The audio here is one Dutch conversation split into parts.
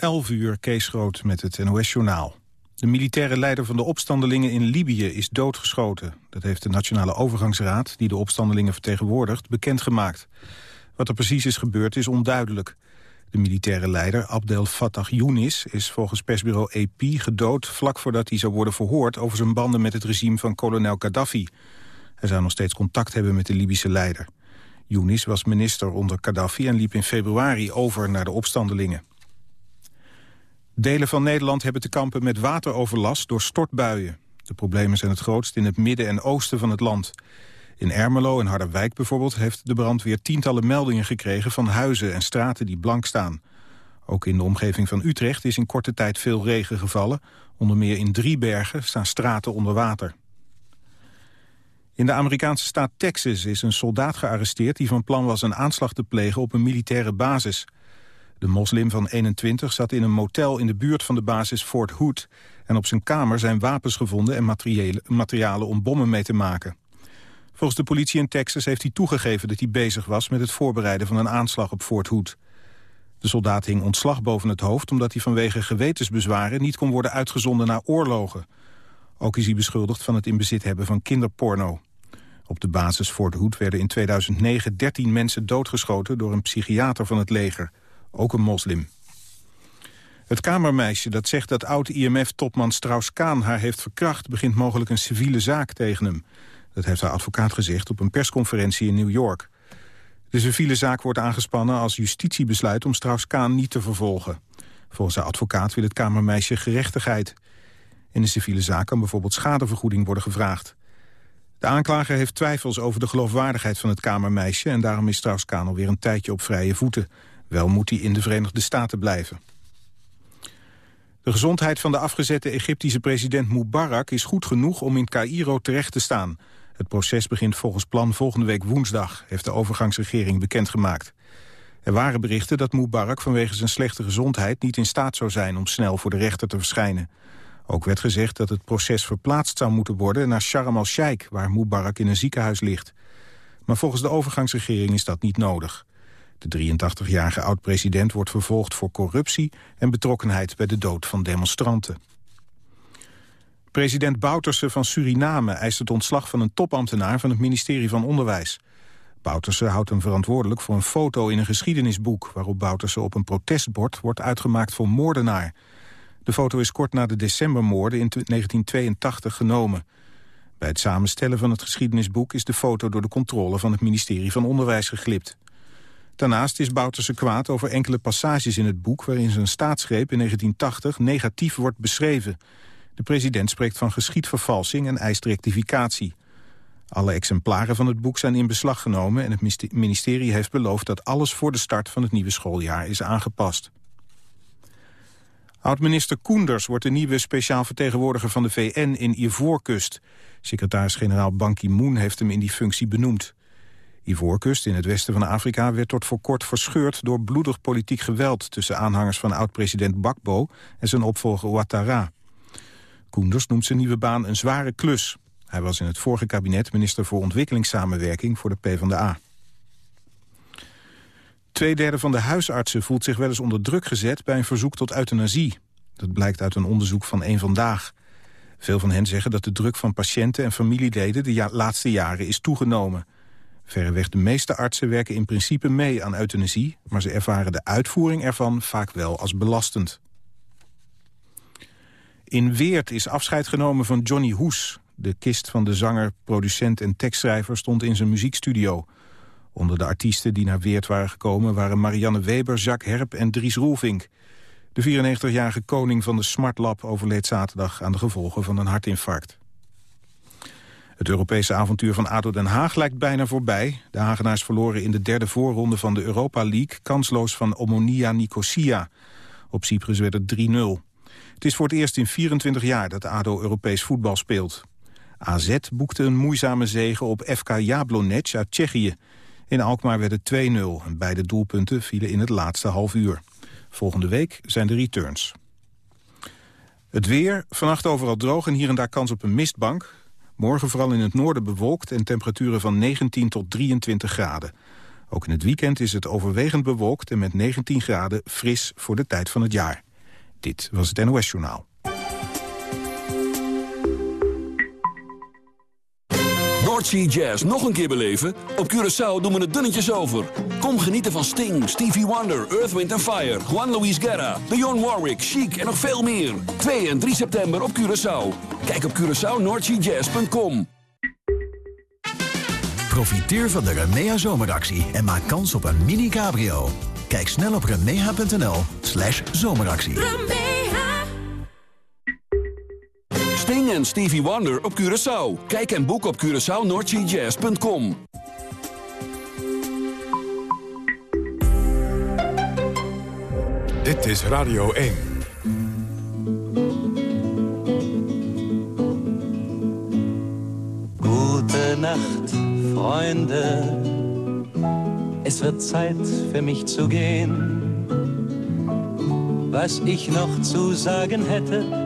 11 uur, Kees Groot met het NOS-journaal. De militaire leider van de opstandelingen in Libië is doodgeschoten. Dat heeft de Nationale Overgangsraad, die de opstandelingen vertegenwoordigt, bekendgemaakt. Wat er precies is gebeurd is onduidelijk. De militaire leider Abdel Fattah Younis is volgens persbureau AP gedood... vlak voordat hij zou worden verhoord over zijn banden met het regime van kolonel Gaddafi. Hij zou nog steeds contact hebben met de Libische leider. Younis was minister onder Gaddafi en liep in februari over naar de opstandelingen. Delen van Nederland hebben te kampen met wateroverlast door stortbuien. De problemen zijn het grootst in het midden en oosten van het land. In Ermelo en Harderwijk bijvoorbeeld heeft de brandweer tientallen meldingen gekregen van huizen en straten die blank staan. Ook in de omgeving van Utrecht is in korte tijd veel regen gevallen. Onder meer in drie bergen staan straten onder water. In de Amerikaanse staat Texas is een soldaat gearresteerd... die van plan was een aanslag te plegen op een militaire basis. De moslim van 21 zat in een motel in de buurt van de basis Fort Hood... en op zijn kamer zijn wapens gevonden en materialen om bommen mee te maken. Volgens de politie in Texas heeft hij toegegeven dat hij bezig was... met het voorbereiden van een aanslag op Fort Hood. De soldaat hing ontslag boven het hoofd... omdat hij vanwege gewetensbezwaren niet kon worden uitgezonden naar oorlogen. Ook is hij beschuldigd van het in bezit hebben van kinderporno. Op de basis Fort Hood werden in 2009 13 mensen doodgeschoten... door een psychiater van het leger, ook een moslim. Het kamermeisje dat zegt dat oud-IMF-topman Strauss-Kaan haar heeft verkracht... begint mogelijk een civiele zaak tegen hem. Dat heeft haar advocaat gezegd op een persconferentie in New York. De civiele zaak wordt aangespannen als justitie besluit om Strauss-Kaan niet te vervolgen. Volgens haar advocaat wil het kamermeisje gerechtigheid. In de civiele zaak kan bijvoorbeeld schadevergoeding worden gevraagd. De aanklager heeft twijfels over de geloofwaardigheid van het kamermeisje... en daarom is Strauss-Kaan alweer een tijdje op vrije voeten. Wel moet hij in de Verenigde Staten blijven. De gezondheid van de afgezette Egyptische president Mubarak is goed genoeg om in Cairo terecht te staan. Het proces begint volgens plan volgende week woensdag, heeft de overgangsregering bekendgemaakt. Er waren berichten dat Mubarak vanwege zijn slechte gezondheid niet in staat zou zijn om snel voor de rechter te verschijnen. Ook werd gezegd dat het proces verplaatst zou moeten worden naar Sharm el-Sheikh, waar Mubarak in een ziekenhuis ligt. Maar volgens de overgangsregering is dat niet nodig. De 83-jarige oud-president wordt vervolgd voor corruptie en betrokkenheid bij de dood van demonstranten. President Bouterse van Suriname eist het ontslag van een topambtenaar van het ministerie van Onderwijs. Bouterse houdt hem verantwoordelijk voor een foto in een geschiedenisboek... waarop Bouterse op een protestbord wordt uitgemaakt voor moordenaar. De foto is kort na de decembermoorden in 1982 genomen. Bij het samenstellen van het geschiedenisboek is de foto door de controle van het ministerie van Onderwijs geglipt. Daarnaast is Bouterse kwaad over enkele passages in het boek... waarin zijn staatsgreep in 1980 negatief wordt beschreven. De president spreekt van geschiedvervalsing en eist rectificatie. Alle exemplaren van het boek zijn in beslag genomen... en het ministerie heeft beloofd dat alles voor de start van het nieuwe schooljaar is aangepast. Oud-minister Koenders wordt de nieuwe speciaal vertegenwoordiger van de VN in Ivoorkust. Secretaris-generaal Ban Ki-moon heeft hem in die functie benoemd. Ivoorkust in het westen van Afrika werd tot voor kort verscheurd door bloedig politiek geweld tussen aanhangers van oud-president Bakbo en zijn opvolger Ouattara. Koenders noemt zijn nieuwe baan een zware klus. Hij was in het vorige kabinet minister voor ontwikkelingssamenwerking voor de PvdA. Tweederde van de huisartsen voelt zich wel eens onder druk gezet bij een verzoek tot euthanasie. Dat blijkt uit een onderzoek van één Vandaag. Veel van hen zeggen dat de druk van patiënten en familieleden de laatste jaren is toegenomen. Verreweg de meeste artsen werken in principe mee aan euthanasie... maar ze ervaren de uitvoering ervan vaak wel als belastend. In Weert is afscheid genomen van Johnny Hoes. De kist van de zanger, producent en tekstschrijver stond in zijn muziekstudio. Onder de artiesten die naar Weert waren gekomen... waren Marianne Weber, Jacques Herp en Dries Roelvink. De 94-jarige koning van de Smart Lab overleed zaterdag... aan de gevolgen van een hartinfarct. Het Europese avontuur van ADO Den Haag lijkt bijna voorbij. De Hagenaars verloren in de derde voorronde van de Europa League... kansloos van Omonia Nicosia. Op Cyprus werd het 3-0. Het is voor het eerst in 24 jaar dat ADO Europees voetbal speelt. AZ boekte een moeizame zege op FK Jablonec uit Tsjechië. In Alkmaar werd het 2-0 en beide doelpunten vielen in het laatste half uur. Volgende week zijn de returns. Het weer, vannacht overal droog en hier en daar kans op een mistbank. Morgen vooral in het noorden bewolkt en temperaturen van 19 tot 23 graden. Ook in het weekend is het overwegend bewolkt en met 19 graden fris voor de tijd van het jaar. Dit was het NOS Journaal. Noordsea Jazz nog een keer beleven? Op Curaçao doen we het dunnetjes over. Kom genieten van Sting, Stevie Wonder, Earth, Wind Fire... Juan Luis Guerra, Dionne Warwick, Chic en nog veel meer. 2 en 3 september op Curaçao. Kijk op CuraçaoNoordseaJazz.com. Profiteer van de Remea zomeractie en maak kans op een mini-cabrio. Kijk snel op remea.nl slash zomeractie. Sting en Stevie Wonder op Curaçao. Kijk en boek op CuraçaoNoordseaJazz.com. Dit is Radio 1. Gute Nacht, Freunde. Es wird Zeit für mich zu gehen. Was ich noch zu sagen hätte,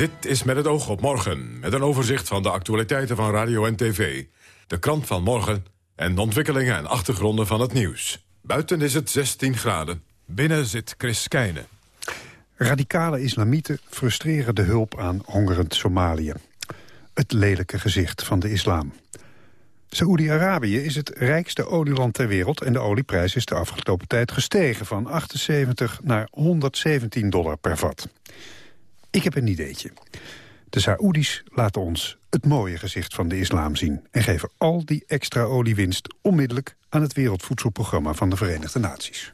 Dit is met het oog op morgen, met een overzicht van de actualiteiten van radio en tv. De krant van morgen en de ontwikkelingen en achtergronden van het nieuws. Buiten is het 16 graden, binnen zit Chris Keijnen. Radicale islamieten frustreren de hulp aan hongerend Somalië. Het lelijke gezicht van de islam. Saoedi-Arabië is het rijkste olieland ter wereld... en de olieprijs is de afgelopen tijd gestegen van 78 naar 117 dollar per vat. Ik heb een ideetje. De Saoedi's laten ons het mooie gezicht van de islam zien... en geven al die extra oliewinst onmiddellijk... aan het Wereldvoedselprogramma van de Verenigde Naties.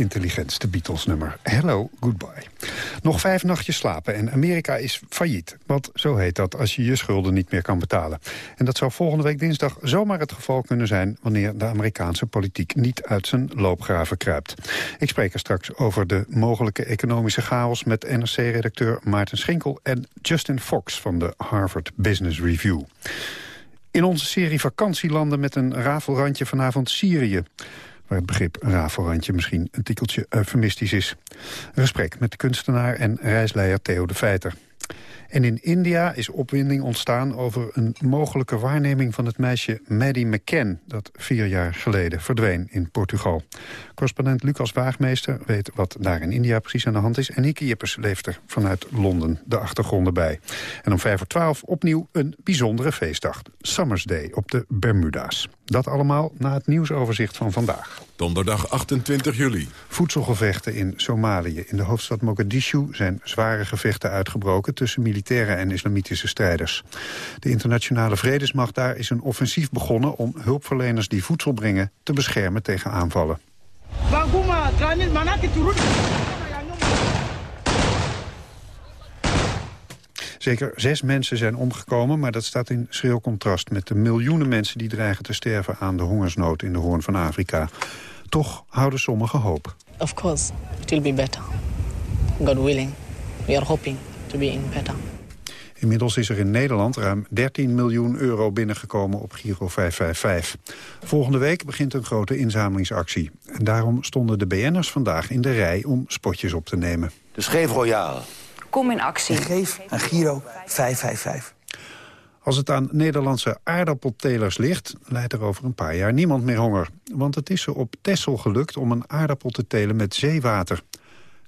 Intelligentste Beatles-nummer. Hello, goodbye. Nog vijf nachtjes slapen en Amerika is failliet. Want zo heet dat als je je schulden niet meer kan betalen. En dat zou volgende week dinsdag zomaar het geval kunnen zijn... wanneer de Amerikaanse politiek niet uit zijn loopgraven kruipt. Ik spreek er straks over de mogelijke economische chaos... met NRC-redacteur Maarten Schinkel en Justin Fox van de Harvard Business Review. In onze serie vakantielanden met een rafelrandje vanavond Syrië waar het begrip rafelrandje misschien een tikkeltje eufemistisch is. Een gesprek met de kunstenaar en reisleider Theo de Feiter. En in India is opwinding ontstaan over een mogelijke waarneming van het meisje Maddie McCann... dat vier jaar geleden verdween in Portugal. Correspondent Lucas Waagmeester weet wat daar in India precies aan de hand is... en Nieke Jippers leeft er vanuit Londen de achtergronden bij. En om vijf voor twaalf opnieuw een bijzondere feestdag. Summer's Day op de Bermuda's. Dat allemaal na het nieuwsoverzicht van vandaag. Donderdag 28 juli. Voedselgevechten in Somalië. In de hoofdstad Mogadishu zijn zware gevechten uitgebroken... tussen militaire en islamitische strijders. De internationale vredesmacht daar is een offensief begonnen... om hulpverleners die voedsel brengen te beschermen tegen aanvallen. Zeker zes mensen zijn omgekomen, maar dat staat in schril contrast... met de miljoenen mensen die dreigen te sterven aan de hongersnood in de Hoorn van Afrika. Toch houden sommigen hoop. Of course, it will be better. God willing. We are hoping to be in better. Inmiddels is er in Nederland ruim 13 miljoen euro binnengekomen op Giro 555. Volgende week begint een grote inzamelingsactie. En daarom stonden de BN'ers vandaag in de rij om spotjes op te nemen. Dus geef royaal. Kom in actie. En geef een Giro 555. Als het aan Nederlandse aardappeltelers ligt, leidt er over een paar jaar niemand meer honger. Want het is ze op Texel gelukt om een aardappel te telen met zeewater.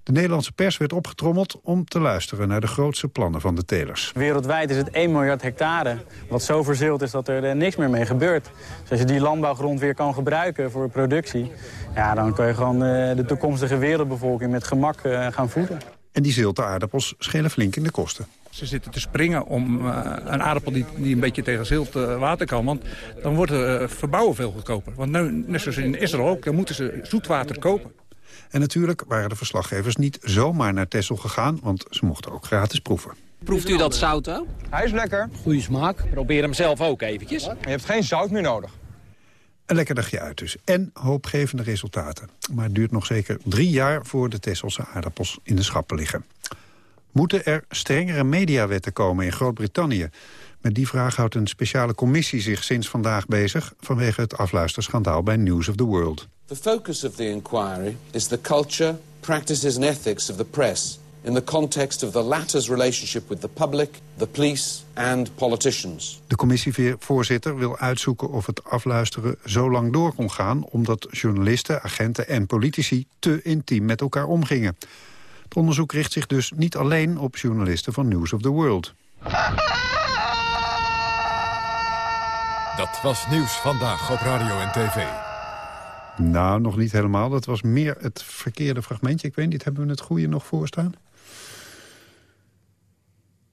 De Nederlandse pers werd opgetrommeld om te luisteren naar de grootste plannen van de telers. Wereldwijd is het 1 miljard hectare, wat zo verzeeld is dat er niks meer mee gebeurt. Dus als je die landbouwgrond weer kan gebruiken voor productie... Ja, dan kun je gewoon de toekomstige wereldbevolking met gemak gaan voeden. En die zilte aardappels schelen flink in de kosten. Ze zitten te springen om uh, een aardappel die, die een beetje tegen zilt uh, water kan. Want dan wordt uh, verbouwen veel goedkoper. Want nu, net zoals in Israël ook, dan moeten ze zoetwater kopen. En natuurlijk waren de verslaggevers niet zomaar naar Texel gegaan... want ze mochten ook gratis proeven. Proeft u dat zout ook? Hij is lekker. Goeie smaak. Probeer hem zelf ook eventjes. Je hebt geen zout meer nodig. Een lekker dagje uit dus. En hoopgevende resultaten. Maar het duurt nog zeker drie jaar voor de Tesselse aardappels in de schappen liggen. Moeten er strengere mediawetten komen in Groot-Brittannië? Met die vraag houdt een speciale commissie zich sinds vandaag bezig... vanwege het afluisterschandaal bij News of the World. The focus of the inquiry is the culture, practices and ethics of the press... in the context of the latter's relationship with the public, the police and politicians. De commissievoorzitter wil uitzoeken of het afluisteren zo lang door kon gaan... omdat journalisten, agenten en politici te intiem met elkaar omgingen. Het onderzoek richt zich dus niet alleen op journalisten van News of the World. Dat was nieuws vandaag op radio en tv. Nou, nog niet helemaal. Dat was meer het verkeerde fragmentje. Ik weet niet, hebben we het goede nog voorstaan?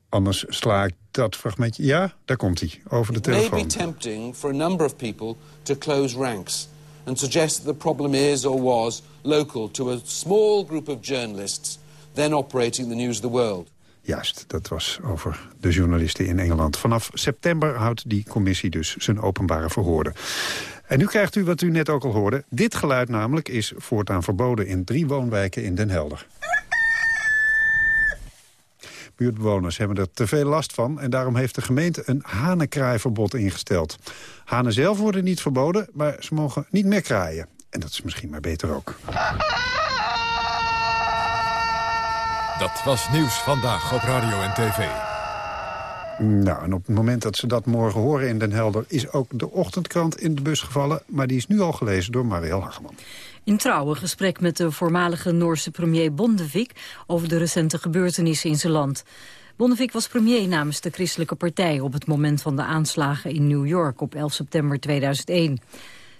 Anders sla ik dat fragmentje... Ja, daar komt hij, over de telefoon. It may be tempting for a number of people to close ranks... and suggest that the problem is or was local to a small group of journalists... then operating the news of the world. Juist, dat was over de journalisten in Engeland. Vanaf september houdt die commissie dus zijn openbare verhoorden. En nu krijgt u wat u net ook al hoorde. Dit geluid namelijk is voortaan verboden in drie woonwijken in Den Helder. Buurtbewoners hebben er te veel last van... en daarom heeft de gemeente een hanenkraaiverbod ingesteld. Hanen zelf worden niet verboden, maar ze mogen niet meer kraaien. En dat is misschien maar beter ook. Dat was nieuws vandaag op radio en tv. Nou, en op het moment dat ze dat morgen horen in Den Helder... is ook de ochtendkrant in de bus gevallen... maar die is nu al gelezen door Marielle Hageman. In trouw een gesprek met de voormalige Noorse premier Bondevik... over de recente gebeurtenissen in zijn land. Bondevik was premier namens de Christelijke Partij... op het moment van de aanslagen in New York op 11 september 2001.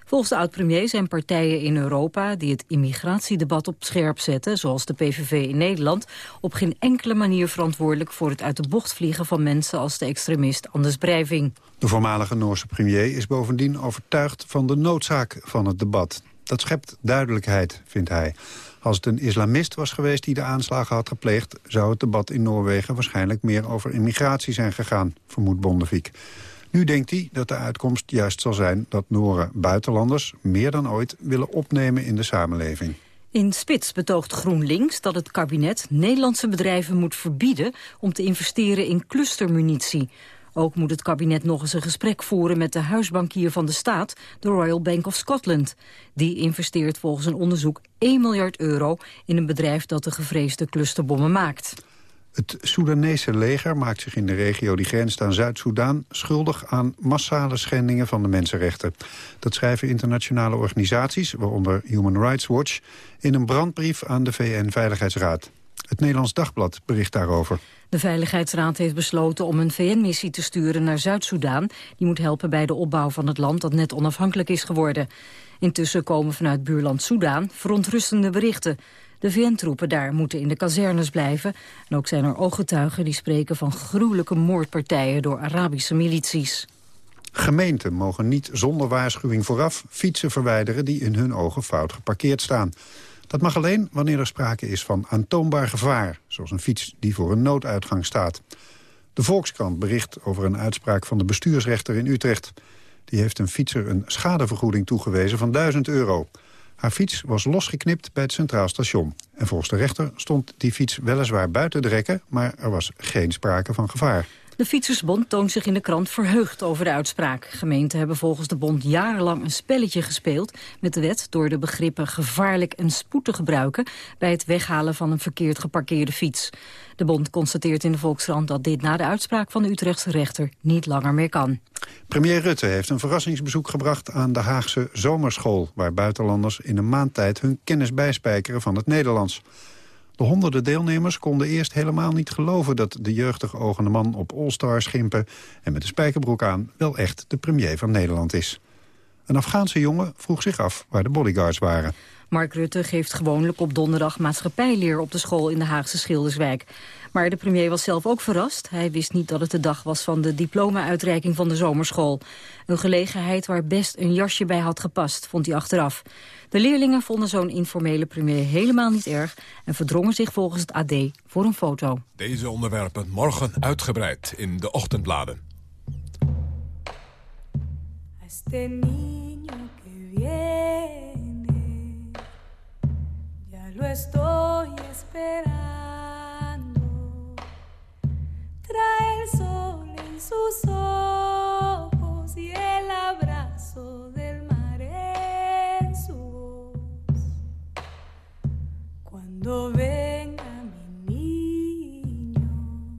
Volgens de oud-premier zijn partijen in Europa die het immigratiedebat op scherp zetten, zoals de PVV in Nederland, op geen enkele manier verantwoordelijk voor het uit de bocht vliegen van mensen als de extremist Anders Breiving. De voormalige Noorse premier is bovendien overtuigd van de noodzaak van het debat. Dat schept duidelijkheid, vindt hij. Als het een islamist was geweest die de aanslagen had gepleegd... zou het debat in Noorwegen waarschijnlijk meer over immigratie zijn gegaan, vermoedt Bondevik. Nu denkt hij dat de uitkomst juist zal zijn dat Noren buitenlanders... meer dan ooit willen opnemen in de samenleving. In Spits betoogt GroenLinks dat het kabinet Nederlandse bedrijven moet verbieden om te investeren in clustermunitie. Ook moet het kabinet nog eens een gesprek voeren met de huisbankier van de staat, de Royal Bank of Scotland. Die investeert volgens een onderzoek 1 miljard euro in een bedrijf dat de gevreesde clusterbommen maakt. Het Soedanese leger maakt zich in de regio die grenst aan Zuid-Soedan... schuldig aan massale schendingen van de mensenrechten. Dat schrijven internationale organisaties, waaronder Human Rights Watch... in een brandbrief aan de VN-veiligheidsraad. Het Nederlands Dagblad bericht daarover. De Veiligheidsraad heeft besloten om een VN-missie te sturen naar Zuid-Soedan. Die moet helpen bij de opbauw van het land dat net onafhankelijk is geworden. Intussen komen vanuit buurland Soedan verontrustende berichten. De VN-troepen daar moeten in de kazernes blijven. En ook zijn er ooggetuigen die spreken van gruwelijke moordpartijen door Arabische milities. Gemeenten mogen niet zonder waarschuwing vooraf fietsen verwijderen die in hun ogen fout geparkeerd staan. Dat mag alleen wanneer er sprake is van aantoonbaar gevaar, zoals een fiets die voor een nooduitgang staat. De Volkskrant bericht over een uitspraak van de bestuursrechter in Utrecht. Die heeft een fietser een schadevergoeding toegewezen van 1000 euro. Haar fiets was losgeknipt bij het Centraal Station. En volgens de rechter stond die fiets weliswaar buiten de rekken... maar er was geen sprake van gevaar. De Fietsersbond toont zich in de krant verheugd over de uitspraak. Gemeenten hebben volgens de bond jarenlang een spelletje gespeeld met de wet... door de begrippen gevaarlijk en spoed te gebruiken... bij het weghalen van een verkeerd geparkeerde fiets. De bond constateert in de Volkskrant dat dit na de uitspraak van de Utrechtse rechter niet langer meer kan. Premier Rutte heeft een verrassingsbezoek gebracht aan de Haagse zomerschool... waar buitenlanders in een maand tijd hun kennis bijspijkeren van het Nederlands. De honderden deelnemers konden eerst helemaal niet geloven... dat de jeugdig ogende man op All-Star schimpen... en met de spijkerbroek aan wel echt de premier van Nederland is. Een Afghaanse jongen vroeg zich af waar de bodyguards waren. Mark Rutte geeft gewoonlijk op donderdag maatschappijleer op de school in de Haagse Schilderswijk. Maar de premier was zelf ook verrast. Hij wist niet dat het de dag was van de diploma-uitreiking van de zomerschool. Een gelegenheid waar best een jasje bij had gepast, vond hij achteraf. De leerlingen vonden zo'n informele premier helemaal niet erg... en verdrongen zich volgens het AD voor een foto. Deze onderwerpen morgen uitgebreid in de ochtendbladen. Lo estoy esperando. Trae el sol en sus ojos y el abrazo del mar en su voz. Cuando venga mi niño,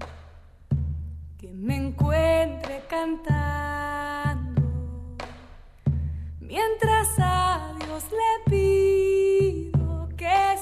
que me encuentre cantando, mientras a Dios le pido que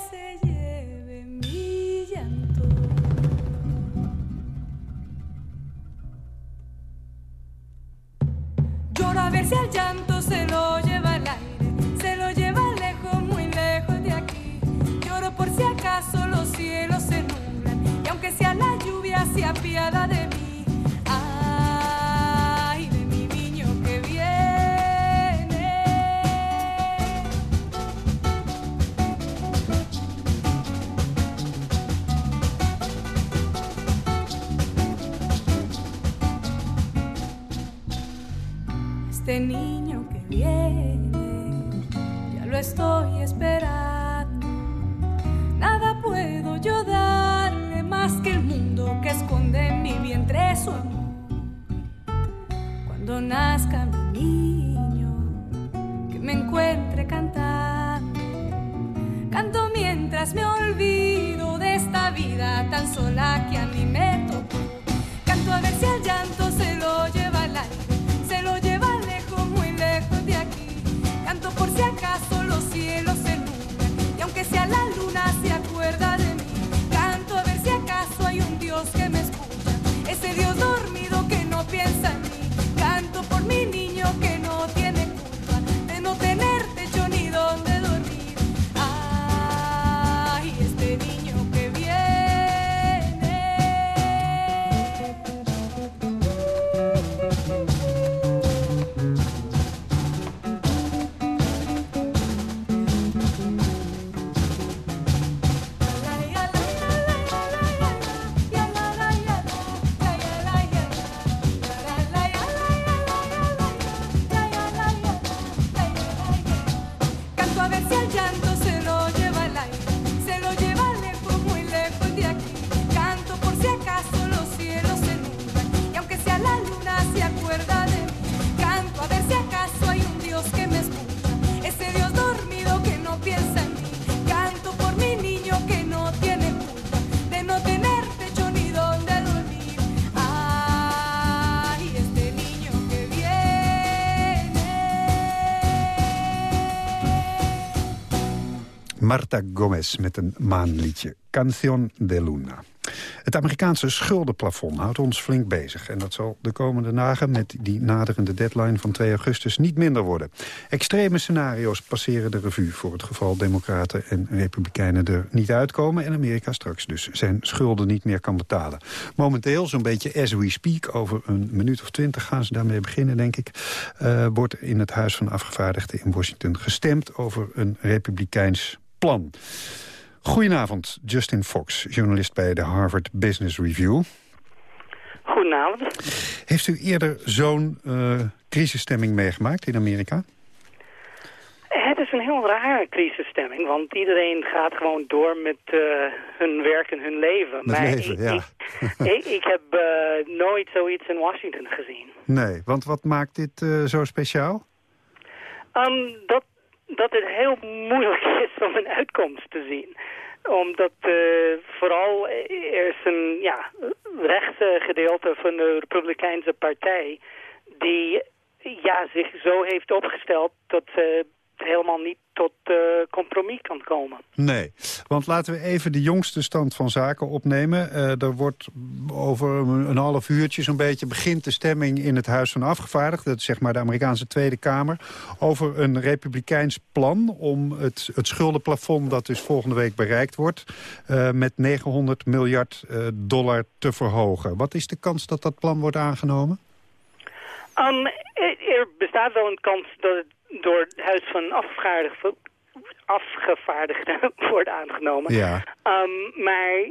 Marta Gomez met een maanliedje. Canción de Luna. Het Amerikaanse schuldenplafond houdt ons flink bezig. En dat zal de komende dagen met die naderende deadline van 2 augustus niet minder worden. Extreme scenario's passeren de revue voor het geval democraten en republikeinen er niet uitkomen. En Amerika straks dus zijn schulden niet meer kan betalen. Momenteel, zo'n beetje as we speak, over een minuut of twintig gaan ze daarmee beginnen, denk ik. Uh, wordt in het Huis van Afgevaardigden in Washington gestemd over een republikeins plan. Goedenavond, Justin Fox, journalist bij de Harvard Business Review. Goedenavond. Heeft u eerder zo'n uh, crisisstemming meegemaakt in Amerika? Het is een heel rare crisisstemming, want iedereen gaat gewoon door met uh, hun werk en hun leven. Met maar leven, ik, ja. ik, ik, heb uh, nooit zoiets in Washington gezien. Nee, want wat maakt dit zo speciaal? Um, dat dat het heel moeilijk is om een uitkomst te zien. Omdat uh, vooral er is een ja, rechtse gedeelte van de Republikeinse partij... die ja, zich zo heeft opgesteld dat ze helemaal niet tot uh, compromis kan komen. Nee, want laten we even de jongste stand van zaken opnemen. Uh, er wordt over een half uurtje zo'n beetje begint de stemming in het Huis van Afgevaardigden, dat is zeg maar de Amerikaanse Tweede Kamer, over een republikeins plan om het, het schuldenplafond dat dus volgende week bereikt wordt, uh, met 900 miljard dollar te verhogen. Wat is de kans dat dat plan wordt aangenomen? Um, er bestaat wel een kans dat het door het Huis van Afgevaardigden, afgevaardigden wordt aangenomen. Ja. Um, maar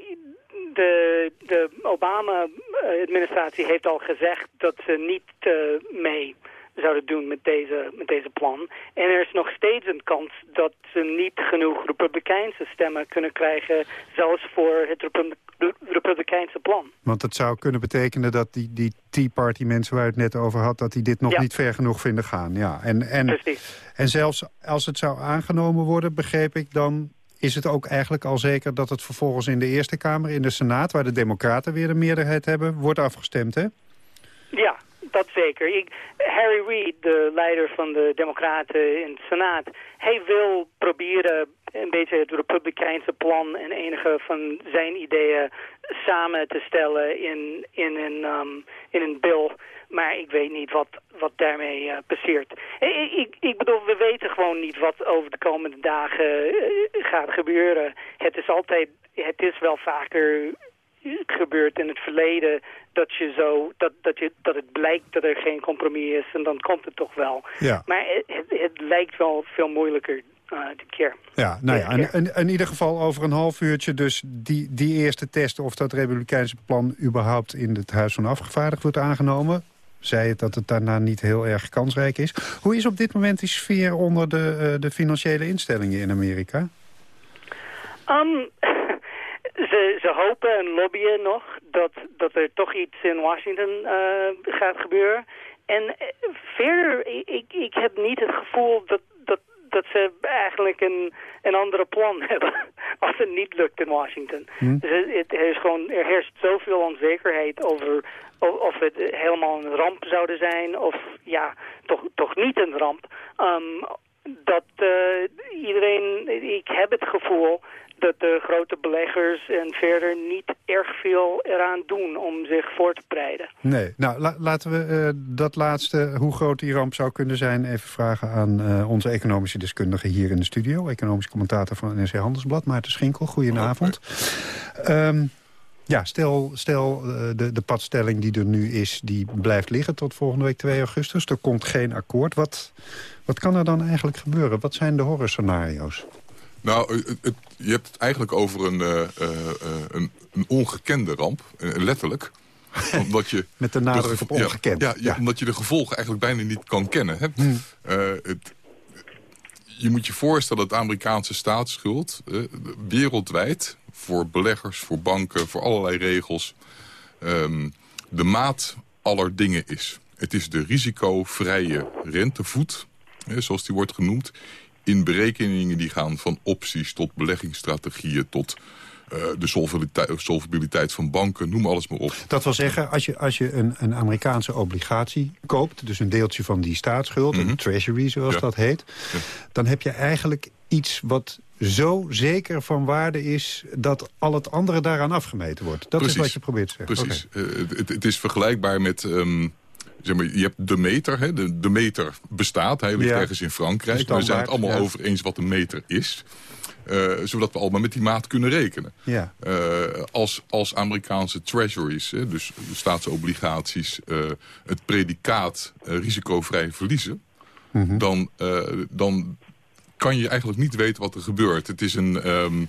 de, de Obama-administratie heeft al gezegd dat ze niet uh, mee zouden doen met deze, met deze plan. En er is nog steeds een kans dat ze niet genoeg Republikeinse stemmen kunnen krijgen... zelfs voor het Republi Republikeinse plan. Want het zou kunnen betekenen dat die, die Tea Party mensen waar het net over had... dat die dit nog ja. niet ver genoeg vinden gaan. Ja. En, en, Precies. en zelfs als het zou aangenomen worden, begreep ik... dan is het ook eigenlijk al zeker dat het vervolgens in de Eerste Kamer... in de Senaat, waar de Democraten weer de meerderheid hebben... wordt afgestemd, hè? Ja, dat zeker. Ik, Harry Reid, de leider van de Democraten in de Senaat... hij wil proberen een beetje het Republikeinse plan... en enige van zijn ideeën samen te stellen in, in, een, um, in een bill... Maar ik weet niet wat, wat daarmee uh, passeert. Ik, ik, ik bedoel, we weten gewoon niet wat over de komende dagen uh, gaat gebeuren. Het is altijd, het is wel vaker gebeurd in het verleden dat je zo dat dat je dat het blijkt dat er geen compromis is en dan komt het toch wel. Ja. Maar het, het lijkt wel veel moeilijker uh, de keer. Ja, nou ja, in, in, in, ieder geval over een half uurtje dus die, die eerste testen of dat republikeinse plan überhaupt in het Huis van Afgevaardigd wordt aangenomen. Zei het dat het daarna niet heel erg kansrijk is. Hoe is op dit moment die sfeer onder de, uh, de financiële instellingen in Amerika? Um, ze, ze hopen en lobbyen nog dat, dat er toch iets in Washington uh, gaat gebeuren. En uh, verder, ik, ik heb niet het gevoel dat, dat, dat ze eigenlijk een, een andere plan hebben als het niet lukt in Washington. Hm. Dus het, er, is gewoon, er heerst zoveel onzekerheid over of, of het helemaal een ramp zouden zijn of ja, toch, toch niet een ramp. Um, dat uh, iedereen, ik heb het gevoel dat de grote beleggers en verder niet erg veel eraan doen om zich voor te bereiden. Nee, nou la laten we uh, dat laatste, hoe groot die ramp zou kunnen zijn, even vragen aan uh, onze economische deskundige hier in de studio. Economisch commentator van NRC Handelsblad, Maarten Schinkel. Goedenavond. Um, ja, stel, stel uh, de, de padstelling die er nu is, die blijft liggen tot volgende week 2 augustus. Er komt geen akkoord. Wat, wat kan er dan eigenlijk gebeuren? Wat zijn de horrorscenario's? Nou, het, het, je hebt het eigenlijk over een, uh, uh, een, een, ongekende ramp, letterlijk. Omdat je Met de nadruk op ongekend. Ja, ja, ja, omdat je de gevolgen eigenlijk bijna niet kan kennen. Hè? Hmm. het, je moet je voorstellen dat de Amerikaanse staatsschuld wereldwijd... voor beleggers, voor banken, voor allerlei regels... Um, de maat aller dingen is. Het is de risicovrije rentevoet, zoals die wordt genoemd in berekeningen die gaan van opties tot beleggingsstrategieën... tot eh, de solvabiliteit, solvabiliteit van banken, noem alles maar op. Dat wil zeggen, als je, als je een, een Amerikaanse obligatie koopt... dus een deeltje van die staatsschuld, een treasury zoals Ja. dat heet... dan heb je eigenlijk iets wat zo zeker van waarde is... dat al het andere daaraan afgemeten wordt. Dat Precies. is wat je probeert te zeggen. Precies. Eh, het, het is vergelijkbaar met... ehm, zeg maar, je hebt de meter. Hè? De, de meter bestaat. Hij ligt Ja. ergens in Frankrijk. De We zijn het allemaal ja. over eens wat een meter is. Eh, zodat we allemaal met die maat kunnen rekenen. Ja. Eh, als, als Amerikaanse treasuries, hè, dus de staatsobligaties... eh, het predicaat risicovrij verliezen... Mhm. dan, dan kan je eigenlijk niet weten wat er gebeurt. Het is een... ehm,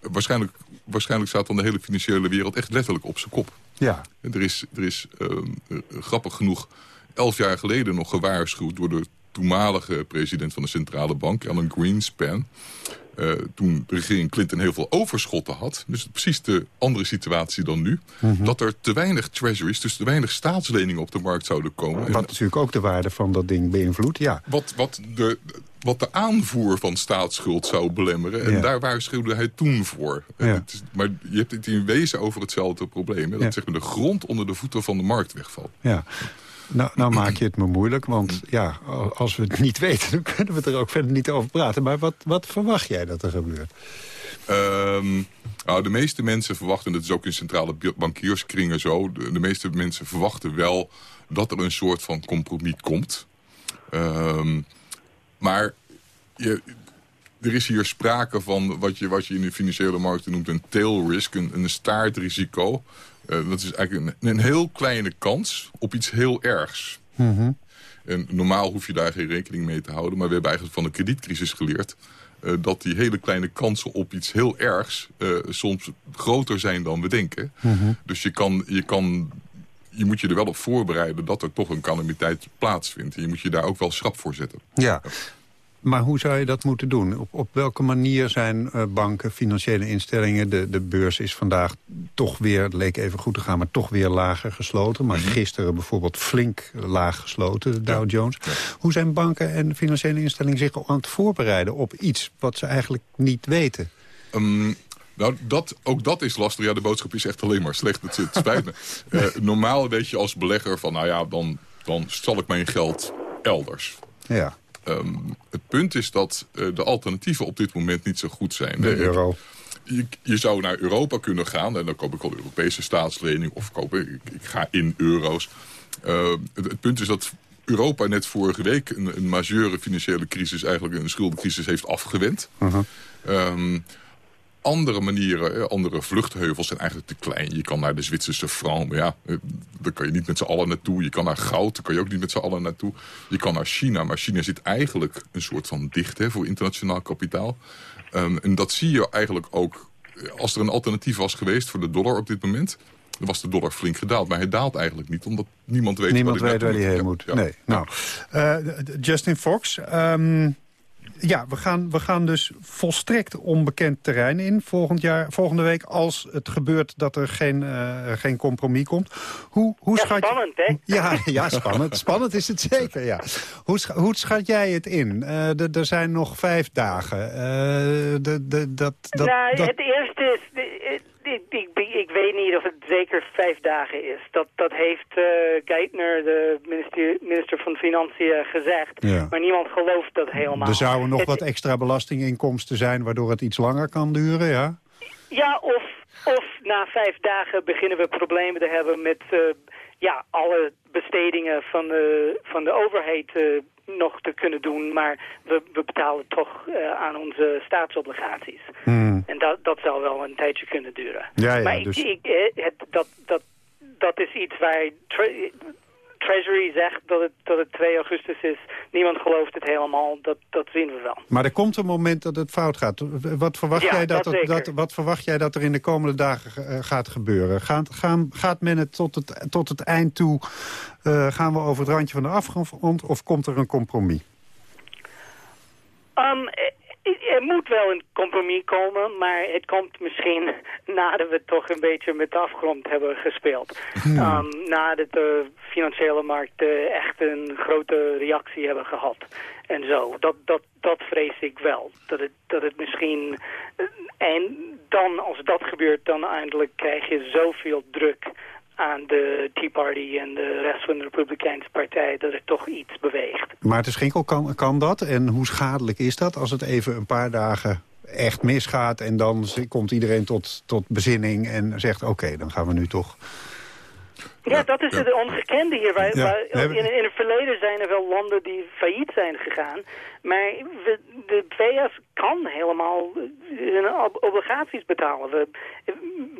waarschijnlijk, waarschijnlijk staat dan de hele financiële wereld echt letterlijk op zijn kop. Ja. Er is, er is ehm, eh, grappig genoeg elf jaar geleden nog gewaarschuwd... door de toenmalige president van de centrale bank, Alan Greenspan... eh, toen de regering Clinton heel veel overschotten had... dus precies de andere situatie dan nu... Mhm. dat er te weinig treasuries, dus te weinig staatsleningen op de markt zouden komen. Wat natuurlijk ook de waarde van dat ding beïnvloedt, ja. Wat, wat, de, wat de aanvoer van staatsschuld zou belemmeren. En Ja. daar waarschuwde hij toen voor. En Ja. Het is, maar je hebt het in wezen over hetzelfde probleem. Hè? Dat Ja. zeg maar, de grond onder de voeten van de markt wegvalt. Ja. Nou, nou maak je het me moeilijk, want ja, als we het niet weten... dan kunnen we er ook verder niet over praten. Maar wat, wat verwacht jij dat er gebeurt? Ehm, nou, de meeste mensen verwachten, dat is ook in centrale bankierskringen zo... De, meeste mensen verwachten wel dat er een soort van compromis komt. Ehm, maar je, er is hier sprake van wat je, je in de financiële markten noemt een tail risk, een, een staartrisico. Eh, dat is eigenlijk een, een heel kleine kans op iets heel ergs. En normaal hoef je daar geen rekening mee te houden. Maar we hebben eigenlijk van de kredietcrisis geleerd... eh, dat die hele kleine kansen op iets heel ergs... eh, soms groter zijn dan we denken. Dus je, kan, je, kan, je moet je er wel op voorbereiden... dat er toch een calamiteit plaatsvindt. Je moet je daar ook wel schrap voor zetten. Ja. Maar hoe zou je dat moeten doen? Op, op welke manier zijn eh, banken, financiële instellingen... De, de beurs is vandaag toch weer, het leek even goed te gaan... maar toch weer lager gesloten. Maar gisteren bijvoorbeeld flink laag gesloten, de Dow Jones. Hoe zijn banken en financiële instellingen zich aan het voorbereiden... op iets wat ze eigenlijk niet weten? Ehm, nou, dat, ook dat is lastig. Ja, de boodschap is echt alleen maar slecht. Het, het spijt me. Eh, normaal weet je als belegger van... nou ja, dan, dan stal ik mijn geld elders. Ja. Ehm, het punt is dat eh, de alternatieven op dit moment niet zo goed zijn. De Eh, euro. Je, je zou naar Europa kunnen gaan en dan koop ik al Europese staatslening of koop ik, ik, ga in euro's. Eh, het, het punt is dat Europa net vorige week een, een majeure financiële crisis, eigenlijk een schuldencrisis, heeft afgewend. Ehm, andere manieren, eh, andere vluchtheuvels zijn eigenlijk te klein. Je kan naar de Zwitserse maar ja, eh, daar kan je niet met z'n allen naartoe. Je kan naar goud, daar kan je ook niet met z'n allen naartoe. Je kan naar China, maar China zit eigenlijk een soort van dicht hè, voor internationaal kapitaal. Ehm, en dat zie je eigenlijk ook, eh, als er een alternatief was geweest voor de dollar op dit moment... dan was de dollar flink gedaald. Maar hij daalt eigenlijk niet, omdat niemand weet Niemand waar hij heen moet. Nee. Nou, eh, Justin Fox, ehm, ja, we gaan, we gaan dus volstrekt onbekend terrein in volgend jaar, volgende week... als het gebeurt dat er geen, eh, geen compromis komt. Hoe, hoe Ja, schat je- spannend, hè? Ja, ja spannend. spannend is het zeker, ja. Hoe, hoe schat jij het in? Eh, er zijn nog vijf dagen. Eh, de, de, dat, dat, nou, dat- het eerste ik, weet niet of het zeker vijf dagen is. Dat, dat heeft eh Geithner, de minister, minister van Financiën, gezegd. Ja. Maar niemand gelooft dat helemaal. er zouden nog Het- wat extra belastinginkomsten zijn... waardoor het iets langer kan duren, ja? Ja, of, of na vijf dagen beginnen we problemen te hebben met eh, ja, alle bestedingen van de, van de overheid eh, nog te kunnen doen. Maar we, we betalen toch aan onze staatsobligaties. En dat, dat zal wel een tijdje kunnen duren. Ja, ja, maar dus- ik, eh, het, dat, dat, dat is iets waar tre- Treasury zegt dat het, dat het 2 augustus is. Niemand gelooft het helemaal. Dat, dat zien we wel. Maar er komt een moment dat het fout gaat. Wat verwacht, Ja, jij, dat dat er, dat, wat verwacht jij dat er in de komende dagen eh, gaat gebeuren? Gaat, gaan, gaat men het tot het, tot het eind toe... eh, gaan we over het randje van de afgrond of komt er een compromis? Um, er moet wel een compromis komen, maar het komt misschien nadat we toch een beetje met de afgrond hebben gespeeld. Um, nadat de financiële markten echt een grote reactie hebben gehad. En zo, dat, dat, dat vrees ik wel. Dat het, dat het misschien... En dan, als dat gebeurt, dan eindelijk krijg je zoveel druk aan de Tea Party en de rest van de Republikeinse partij dat er toch iets beweegt. Maarten Schinkel, kan, kan dat? En hoe schadelijk is dat als het even een paar dagen echt misgaat... en dan komt iedereen tot, tot bezinning en zegt... oké, dan gaan we nu toch... Ja, dat is het ongekende hier. Wij, Ja, wij- we hebben- in, in het verleden zijn er wel landen die failliet zijn gegaan. Maar we- de VS kan helemaal eh, hun ob- obligaties betalen. We,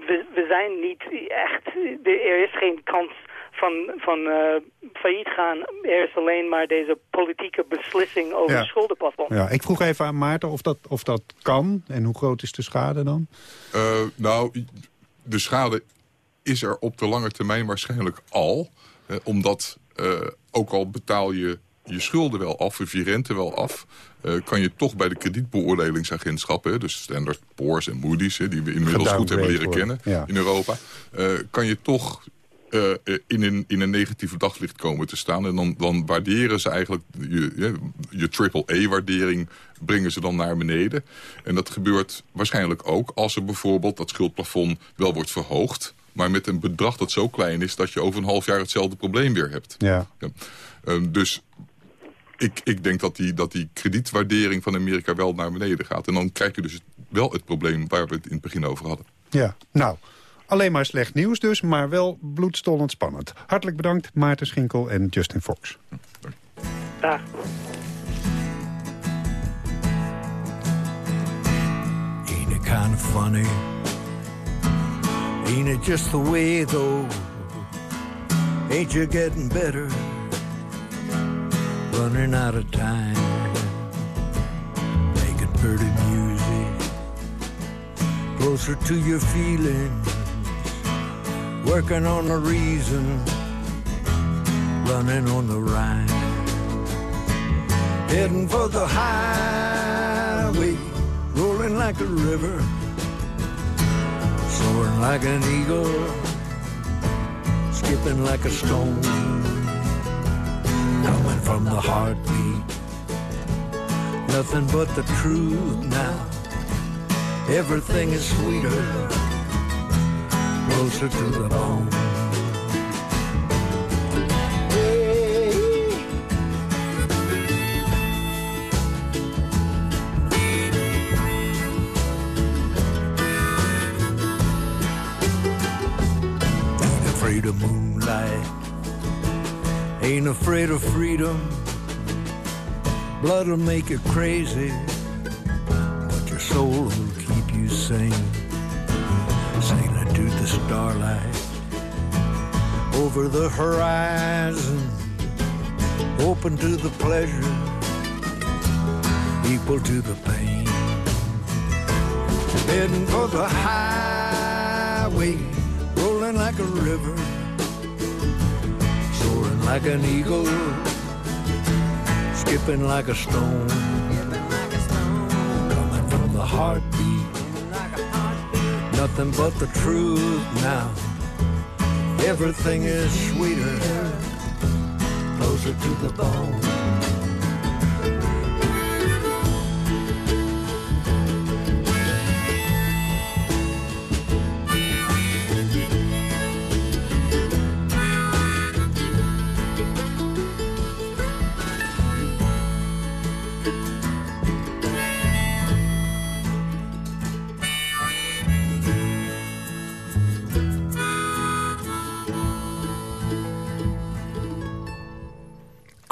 we, we zijn niet echt... Er is geen kans van, van eh, failliet gaan. Er is alleen maar deze politieke beslissing over Ja. het schuldenplafond. Ja, ik vroeg even aan Maarten of dat, of dat kan. En hoe groot is de schade dan? Eh, nou, de schade is er op de lange termijn waarschijnlijk al. eh, omdat eh, ook al betaal je je schulden wel af, of je rente wel af... eh, kan je toch bij de kredietbeoordelingsagentschappen... hè, dus Standard Poor's en Moody's... hè, die we inmiddels goed hebben leren kennen ja. in Europa... eh, kan je toch eh, in, een, in een negatieve daglicht komen te staan. En dan, dan waarderen ze eigenlijk je, je, je triple-A-waardering brengen ze dan naar beneden. En dat gebeurt waarschijnlijk ook als er bijvoorbeeld dat schuldplafond wel wordt verhoogd... maar met een bedrag dat zo klein is dat je over een half jaar hetzelfde probleem weer hebt. Ja. Ja. Ehm, dus ik, ik denk dat die, dat die kredietwaardering van Amerika wel naar beneden gaat. En dan krijg je dus wel het probleem waar we het in het begin over hadden. Ja, nou, alleen maar slecht nieuws dus, maar wel bloedstollend spannend. Hartelijk bedankt Maarten Schinkel en Justin Fox. Dag. Ain't it kind of funny? Ain't it just the way though? Ain't you getting better? Running out of time. Making pretty music. Closer to your feelings. Working on the reason. Running on the rhyme. Heading for the highway. Rolling like a river. Soaring like an eagle. Skipping like a stone. Coming from the heartbeat. Nothing but the truth now. Everything is sweeter. Closer to the bone. Afraid of moonlight. Ain't afraid of freedom. Blood'll make you crazy, but your soul will keep you sane. Sailing to the starlight, over the horizon, open to the pleasure, equal to the pain. Heading for the highway, rolling like a river, like an eagle, skipping like a stone, coming from the heartbeat, nothing but the truth now. Everything is sweeter, closer to the bone.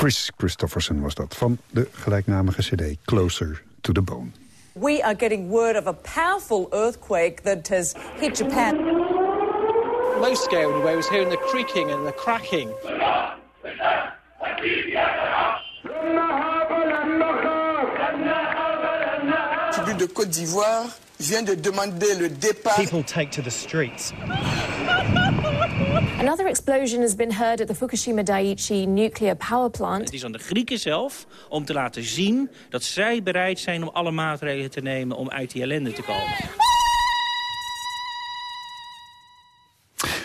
Chris Christofferson was dat, van de gelijknamige cd Closer to the Bone. We are getting word of a powerful earthquake that has hit Japan. Most scary anyway was hearing the creaking and the cracking. De Côte d'Ivoire vient de demander le départ. People take to the streets. Another explosion has been heard at the Fukushima Daiichi nuclear power plant. Het is aan de Grieken zelf om te laten zien dat zij bereid zijn om alle maatregelen te nemen om uit die ellende te komen.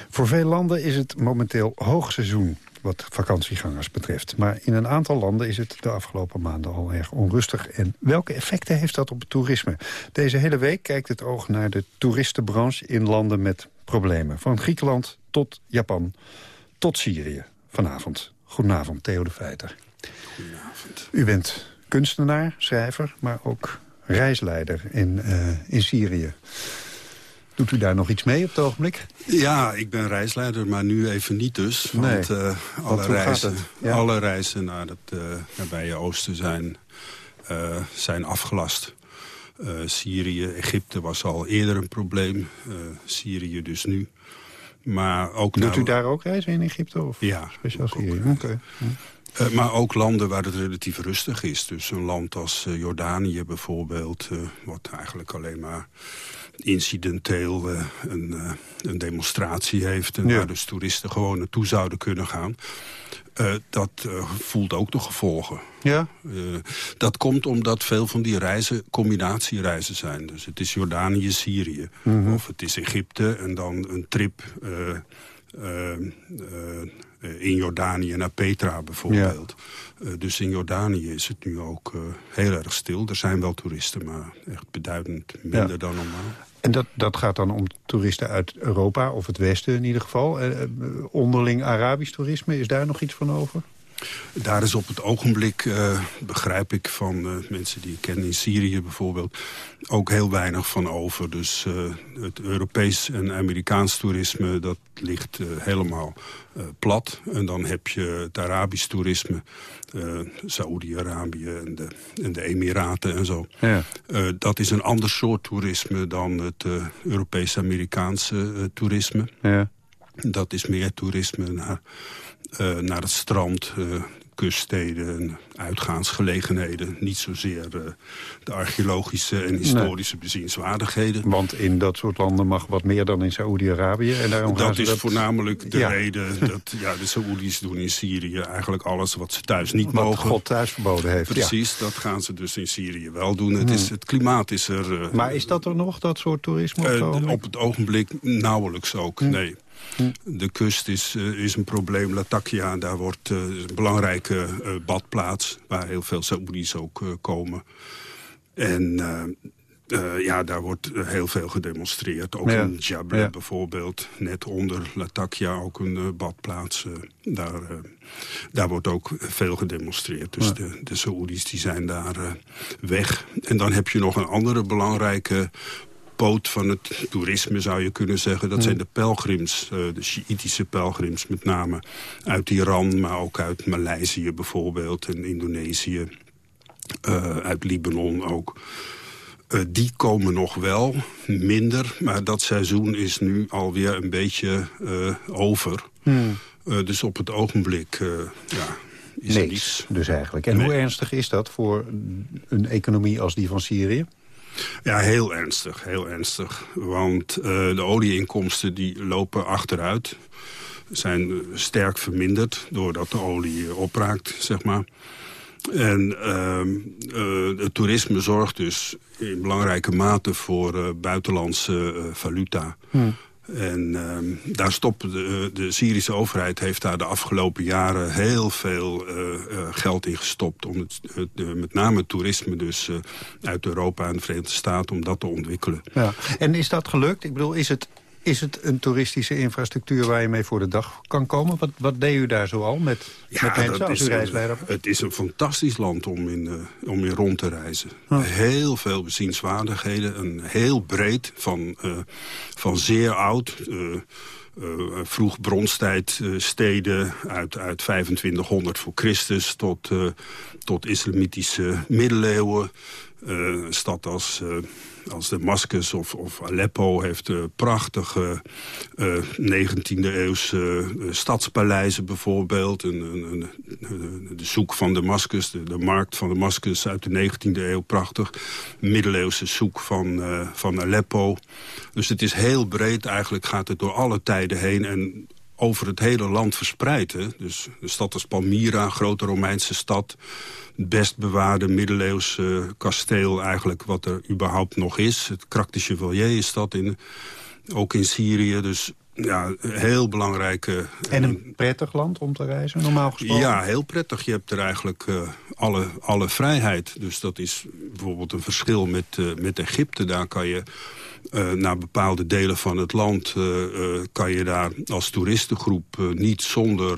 Voor veel landen is het momenteel hoogseizoen. wat vakantiegangers betreft. Maar in een aantal landen is het de afgelopen maanden al erg onrustig. En welke effecten heeft dat op het toerisme? Deze hele week kijkt het oog naar de toeristenbranche in landen met problemen. Van Griekenland tot Japan tot Syrië. Vanavond. Goedenavond, Theo de Feiter. Goedenavond. U bent kunstenaar, schrijver, maar ook reisleider in, uh, in Syrië. Doet u daar nog iets mee op het ogenblik? Ja, ik ben reisleider, maar nu even niet dus. Want uh, alle, reizen, alle reizen naar het uh, nabije oosten zijn, uh, zijn afgelast. Syrië, Egypte was al eerder een probleem. Syrië dus nu. Maar ook Doet u daar ook reizen in Egypte? Of ja. Speciaal Syrië? Oké. Uh, maar ook landen waar het relatief rustig is. Dus een land als uh, Jordanië bijvoorbeeld... Uh, wat eigenlijk alleen maar incidenteel een, een, demonstratie heeft... en ja. waar dus toeristen gewoon naartoe zouden kunnen gaan... dat voelt ook de gevolgen. Ja? dat komt omdat veel van die reizen combinatiereizen zijn. Dus het is Jordanië, Syrië. Mm -hmm. Of het is Egypte en dan een trip... Uh, uh, in Jordanië naar Petra bijvoorbeeld. Ja. Uh, dus in Jordanië is het nu ook uh, heel erg stil. Er zijn wel toeristen, maar echt beduidend minder ja. dan normaal. En dat, dat gaat dan om toeristen uit Europa, of het Westen in ieder geval. onderling Arabisch toerisme, is daar nog iets van over? Daar is op het ogenblik, uh, begrijp ik van uh, mensen die ik ken in Syrië bijvoorbeeld... ook heel weinig van over. Dus uh, het Europees en Amerikaans toerisme, dat ligt helemaal plat. En dan heb je het Arabisch toerisme, Saoedi-Arabië en de, en de Emiraten en zo. Ja. dat is een ander soort toerisme dan het Europees-Amerikaanse toerisme. Ja. Dat is meer toerisme naar... Uh, naar het strand, uh, kuststeden, uitgaansgelegenheden. Niet zozeer uh, de archeologische en historische nee. bezienswaardigheden. Want in dat soort landen mag wat meer dan in Saoedi-Arabië. Dat is dat... voornamelijk de ja. reden dat ja, de Saoedi's doen in Syrië eigenlijk alles wat ze thuis niet wat mogen. God thuis verboden heeft. Precies, ja. dat gaan ze dus in Syrië wel doen. Het, is, het klimaat is er... maar is dat er nog, dat soort toerisme? Op, op het ogenblik nauwelijks ook, hm. nee. De kust is, uh, is een probleem. Latakia, daar wordt uh, een belangrijke uh, badplaats... waar heel veel Saoedi's ook komen. En ja, daar wordt heel veel gedemonstreerd. Ook ja. in Jabre ja. bijvoorbeeld. Net onder Latakia ook een badplaats. daar, daar wordt ook veel gedemonstreerd. Dus Ja. de, de Saoedi's die zijn daar weg. En dan heb je nog een andere belangrijke poot van het toerisme, zou je kunnen zeggen. Dat zijn de pelgrims, uh, de Sjiitische pelgrims met name uit Iran... maar ook uit Maleisië bijvoorbeeld en Indonesië. Uh, uit Libanon ook. Uh, die komen nog wel, minder. Maar dat seizoen is nu alweer een beetje over. Hmm. dus op het ogenblik ja, is niks, er niets. dus eigenlijk. En Nee. hoe ernstig is dat voor een economie als die van Syrië? Ja, heel ernstig, heel ernstig. Want uh, de olieinkomsten die lopen achteruit. Zijn sterk verminderd doordat de olie opraakt, zeg maar. En uh, het toerisme zorgt dus in belangrijke mate voor buitenlandse valuta. Hmm. En uh, daar stoppen de, de Syrische overheid heeft daar de afgelopen jaren heel veel uh, uh, geld in gestopt. Om het, het met name het toerisme dus uit Europa en de Verenigde Staten om dat te ontwikkelen. Ja. En is dat gelukt? Ik bedoel, is het, is het een toeristische infrastructuur waar je mee voor de dag kan komen? Wat, wat deed u daar zoal met, ja, met mensen dat als is reisleider? Het is een fantastisch land om in, uh, om in rond te reizen. Oh. Heel veel bezienswaardigheden. Een heel breed, van, uh, van zeer oud... Uh, uh, vroeg bronstijd uh, steden uit, uit 2500 voor Christus tot, uh, tot islamitische middeleeuwen. Uh, een stad als, uh, als Damascus of, of Aleppo heeft uh, prachtige uh, 19e eeuwse stadspaleizen bijvoorbeeld. Een, de zoek van Damascus, de, de, markt van Damascus uit de 19e eeuw, prachtig. Middeleeuwse zoek van, van Aleppo. Dus het is heel breed, eigenlijk gaat het door alle tijden heen... en over het hele land verspreid. Hè? Dus de stad als Palmyra, grote Romeinse stad... het best bewaarde middeleeuwse kasteel eigenlijk wat er überhaupt nog is. Het Krakte Chevalier is dat, in, ook in Syrië. Dus ja, heel belangrijke... En een prettig land om te reizen, normaal gesproken? Ja, heel prettig. Je hebt er eigenlijk uh, alle, alle vrijheid. Dus dat is bijvoorbeeld een verschil met, uh, met Egypte. Daar kan je uh, naar bepaalde delen van het land... kan je daar als toeristengroep niet zonder...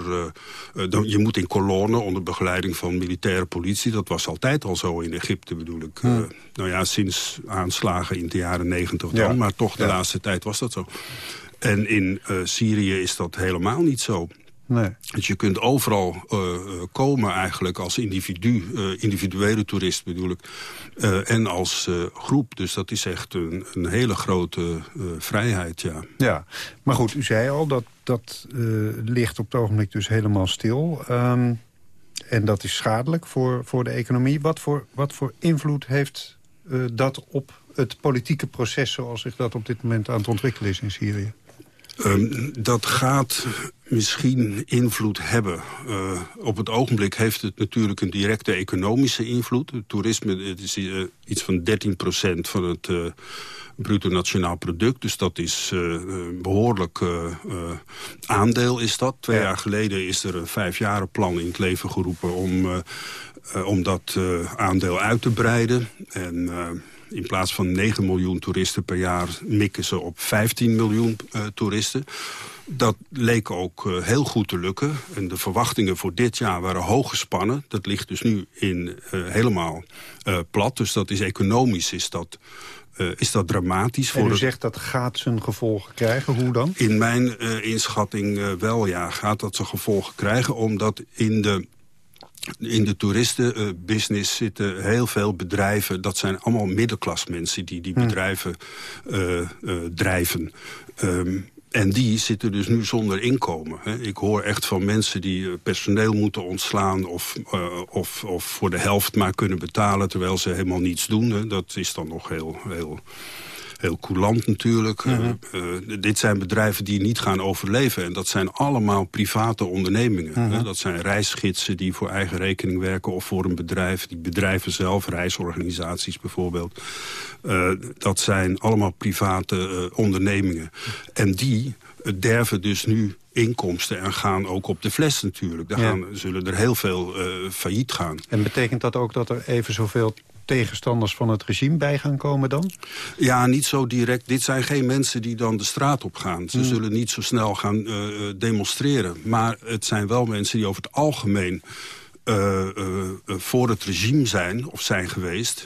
Dan, je moet in kolonnen onder begeleiding van militaire politie. Dat was altijd al zo in Egypte, bedoel ik. Hmm. nou ja, sinds aanslagen in de jaren negentig dan. Ja. Maar toch, de ja. laatste tijd was dat zo. En in Syrië is dat helemaal niet zo. Nee. Dus je kunt overal uh, komen eigenlijk als individu, uh, individuele toerist bedoel ik. en als groep. Dus dat is echt een, een hele grote vrijheid, ja. Ja, maar goed, u zei al dat dat ligt op het ogenblik dus helemaal stil. Um, en dat is schadelijk voor, voor de economie. Wat voor, wat voor invloed heeft dat op het politieke proces... zoals zich dat op dit moment aan het ontwikkelen is in Syrië? Um, dat gaat misschien invloed hebben. Uh, op het ogenblik heeft het natuurlijk een directe economische invloed. Het toerisme het is uh, iets van 13% van het uh, bruto nationaal product. Dus dat is een behoorlijk aandeel is dat. Twee ja. jaar geleden is er een vijfjarenplan in het leven geroepen... om, om dat aandeel uit te breiden. En in plaats van 9 miljoen toeristen per jaar mikken ze op 15 miljoen toeristen. Dat leek ook uh, heel goed te lukken. En de verwachtingen voor dit jaar waren hoog gespannen. Dat ligt dus nu in, uh, helemaal plat. Dus dat is economisch is dat, is dat dramatisch. En u zegt dat gaat zijn gevolgen krijgen. Hoe dan? In mijn inschatting wel, ja. Gaat dat zijn gevolgen krijgen. Omdat in de in de toeristenbusiness zitten heel veel bedrijven. Dat zijn allemaal middenklasmensen die die bedrijven uh, uh, drijven. Um, en die zitten dus nu zonder inkomen. Ik hoor echt van mensen die personeel moeten ontslaan... Of, uh, of, of voor de helft maar kunnen betalen terwijl ze helemaal niets doen. Dat is dan nog heel, heel heel coulant natuurlijk. -hmm. uh, uh, dit zijn bedrijven die niet gaan overleven. En dat zijn allemaal private ondernemingen. Mm -hmm. Dat zijn reisgidsen die voor eigen rekening werken... of voor een bedrijf, die bedrijven zelf, reisorganisaties bijvoorbeeld. Dat zijn allemaal private ondernemingen. En die derven dus nu inkomsten en gaan ook op de fles natuurlijk. Daar gaan, zullen er heel veel failliet gaan. En betekent dat ook dat er even zoveel tegenstanders van het regime bij gaan komen dan? Ja, niet zo direct. Dit zijn geen mensen die dan de straat op gaan. Ze hmm. zullen niet zo snel gaan uh, demonstreren. Maar het zijn wel mensen die over het algemeen... Uh, voor het regime zijn, of zijn geweest.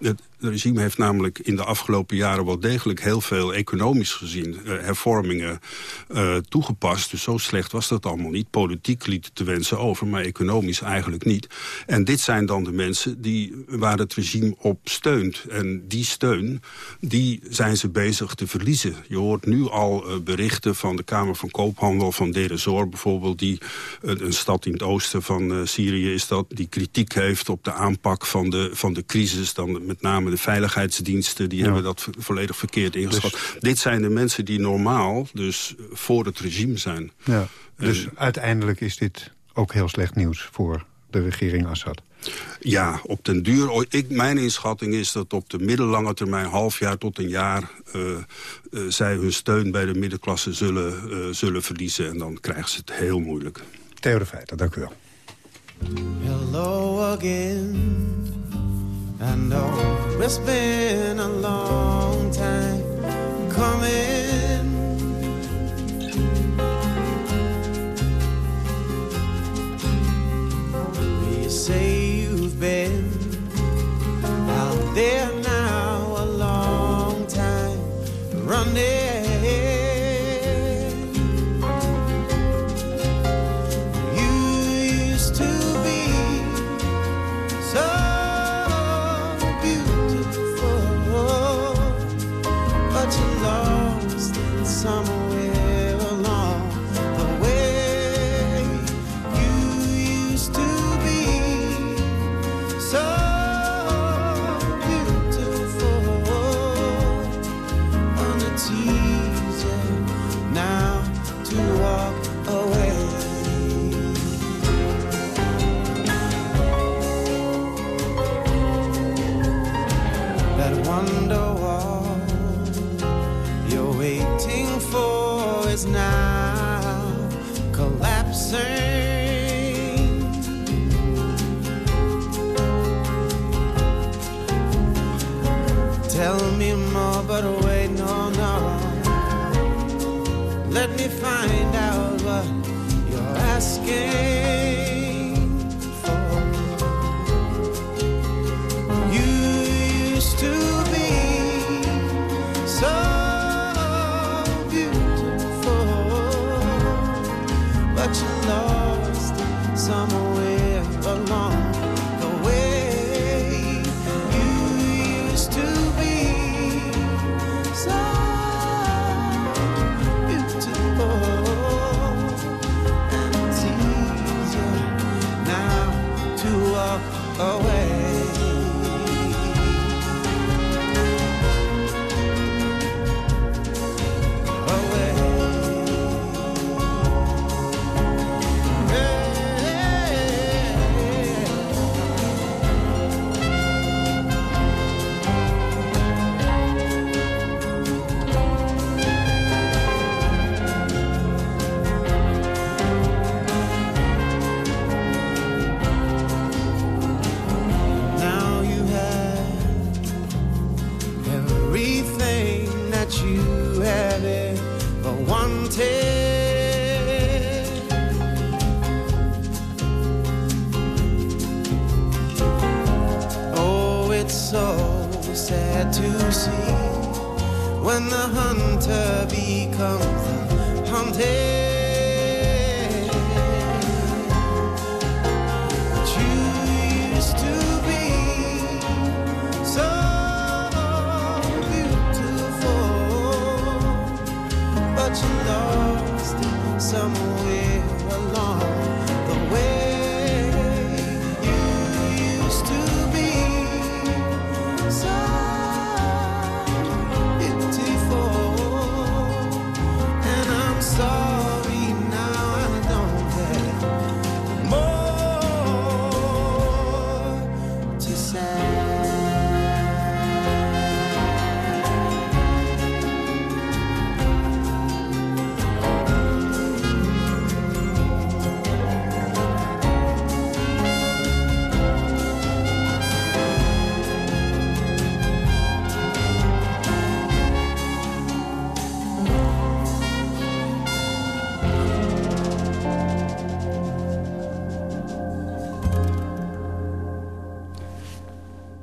het regime heeft namelijk in de afgelopen jaren wel degelijk heel veel economisch gezien uh, hervormingen uh, toegepast. Dus zo slecht was dat allemaal niet. Politiek liet te wensen over, maar economisch eigenlijk niet. En dit zijn dan de mensen die, waar het regime op steunt. En die steun, die zijn ze bezig te verliezen. Je hoort nu al uh, berichten van de Kamer van Koophandel, van Deresor bijvoorbeeld, die een stad in het oosten van Syrië is dat, die kritiek heeft op de aanpak van de, van de crisis, dan met name de veiligheidsdiensten die ja. hebben dat volledig verkeerd ingeschat. Dus, Dit zijn de mensen die normaal dus voor het regime zijn. Ja. Dus en, uiteindelijk is dit ook heel slecht nieuws voor de regering Assad. Ja, op den duur. Ik, mijn inschatting is dat op de middellange termijn, half jaar tot een jaar... Uh, uh, zij hun steun bij de middenklasse zullen, uh, zullen verliezen. En dan krijgen ze het heel moeilijk. Theo de Feiten, dank u wel. Hello again. I know it's been a long time coming. You say you've been out there now a long time running.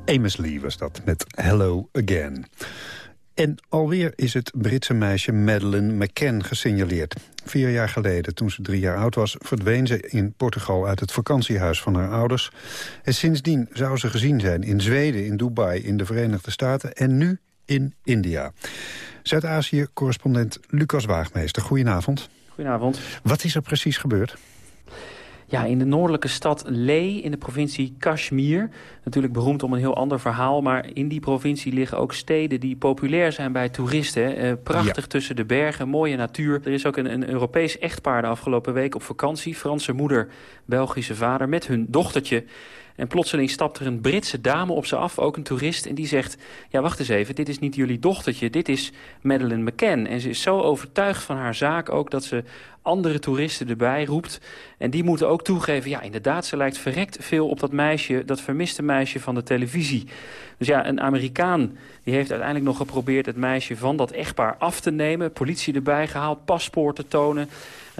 Amos Lee was dat, met Hello Again. En alweer is het Britse meisje Madeleine McCann gesignaleerd. Vier jaar geleden, toen ze drie jaar oud was... verdween ze in Portugal uit het vakantiehuis van haar ouders. En sindsdien zou ze gezien zijn in Zweden, in Dubai, in de Verenigde Staten... en nu in India. Zuid-Azië-correspondent Lucas Waagmeester, goedenavond. Goedenavond. Wat is er precies gebeurd? Ja, in de noordelijke stad Leh in de provincie Kashmir. Natuurlijk beroemd om een heel ander verhaal... maar in die provincie liggen ook steden die populair zijn bij toeristen. Eh, prachtig tussen de bergen, mooie natuur. Er is ook een, een Europees echtpaar de afgelopen week op vakantie. Franse moeder, Belgische vader met hun dochtertje. En plotseling stapt er een Britse dame op ze af, ook een toerist... en die zegt, ja, wacht eens even, dit is niet jullie dochtertje... dit is Madeleine McCann. En ze is zo overtuigd van haar zaak ook... dat ze andere toeristen erbij roept. En die moeten ook toegeven, ja, inderdaad, ze lijkt verrekt veel op dat meisje... dat vermiste meisje van de televisie. Dus ja, een Amerikaan die heeft uiteindelijk nog geprobeerd... het meisje van dat echtpaar af te nemen. Politie erbij gehaald, paspoorten tonen...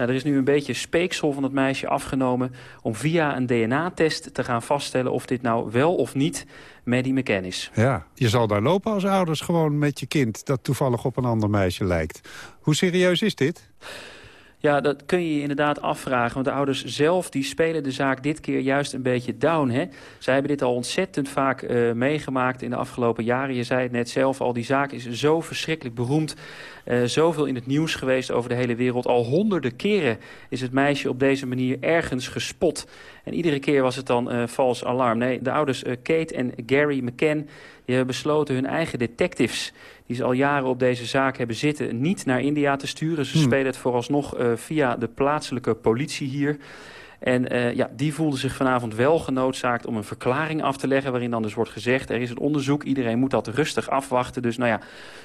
Nou, er is nu een beetje speeksel van het meisje afgenomen... om via een DNA-test te gaan vaststellen of dit nou wel of niet Maddie McCann is. Ja, je zal daar lopen als ouders gewoon met je kind... dat toevallig op een ander meisje lijkt. Hoe serieus is dit? Ja, dat kun je je inderdaad afvragen. Want de ouders zelf die spelen de zaak dit keer juist een beetje down. Hè? Zij hebben dit al ontzettend vaak uh, meegemaakt in de afgelopen jaren. Je zei het net zelf al, die zaak is zo verschrikkelijk beroemd. Uh, zoveel in het nieuws geweest over de hele wereld. Al honderden keren is het meisje op deze manier ergens gespot. En iedere keer was het dan uh, vals alarm. Nee, de ouders Kate en Gary McCann... die hebben besloten hun eigen detectives die ze al jaren op deze zaak hebben zitten... niet naar India te sturen. Ze hmm. spelen het vooralsnog via de plaatselijke politie hier. En uh, ja, die voelde zich vanavond wel genoodzaakt om een verklaring af te leggen... waarin dan dus wordt gezegd, er is een onderzoek, iedereen moet dat rustig afwachten. Dus nou ja,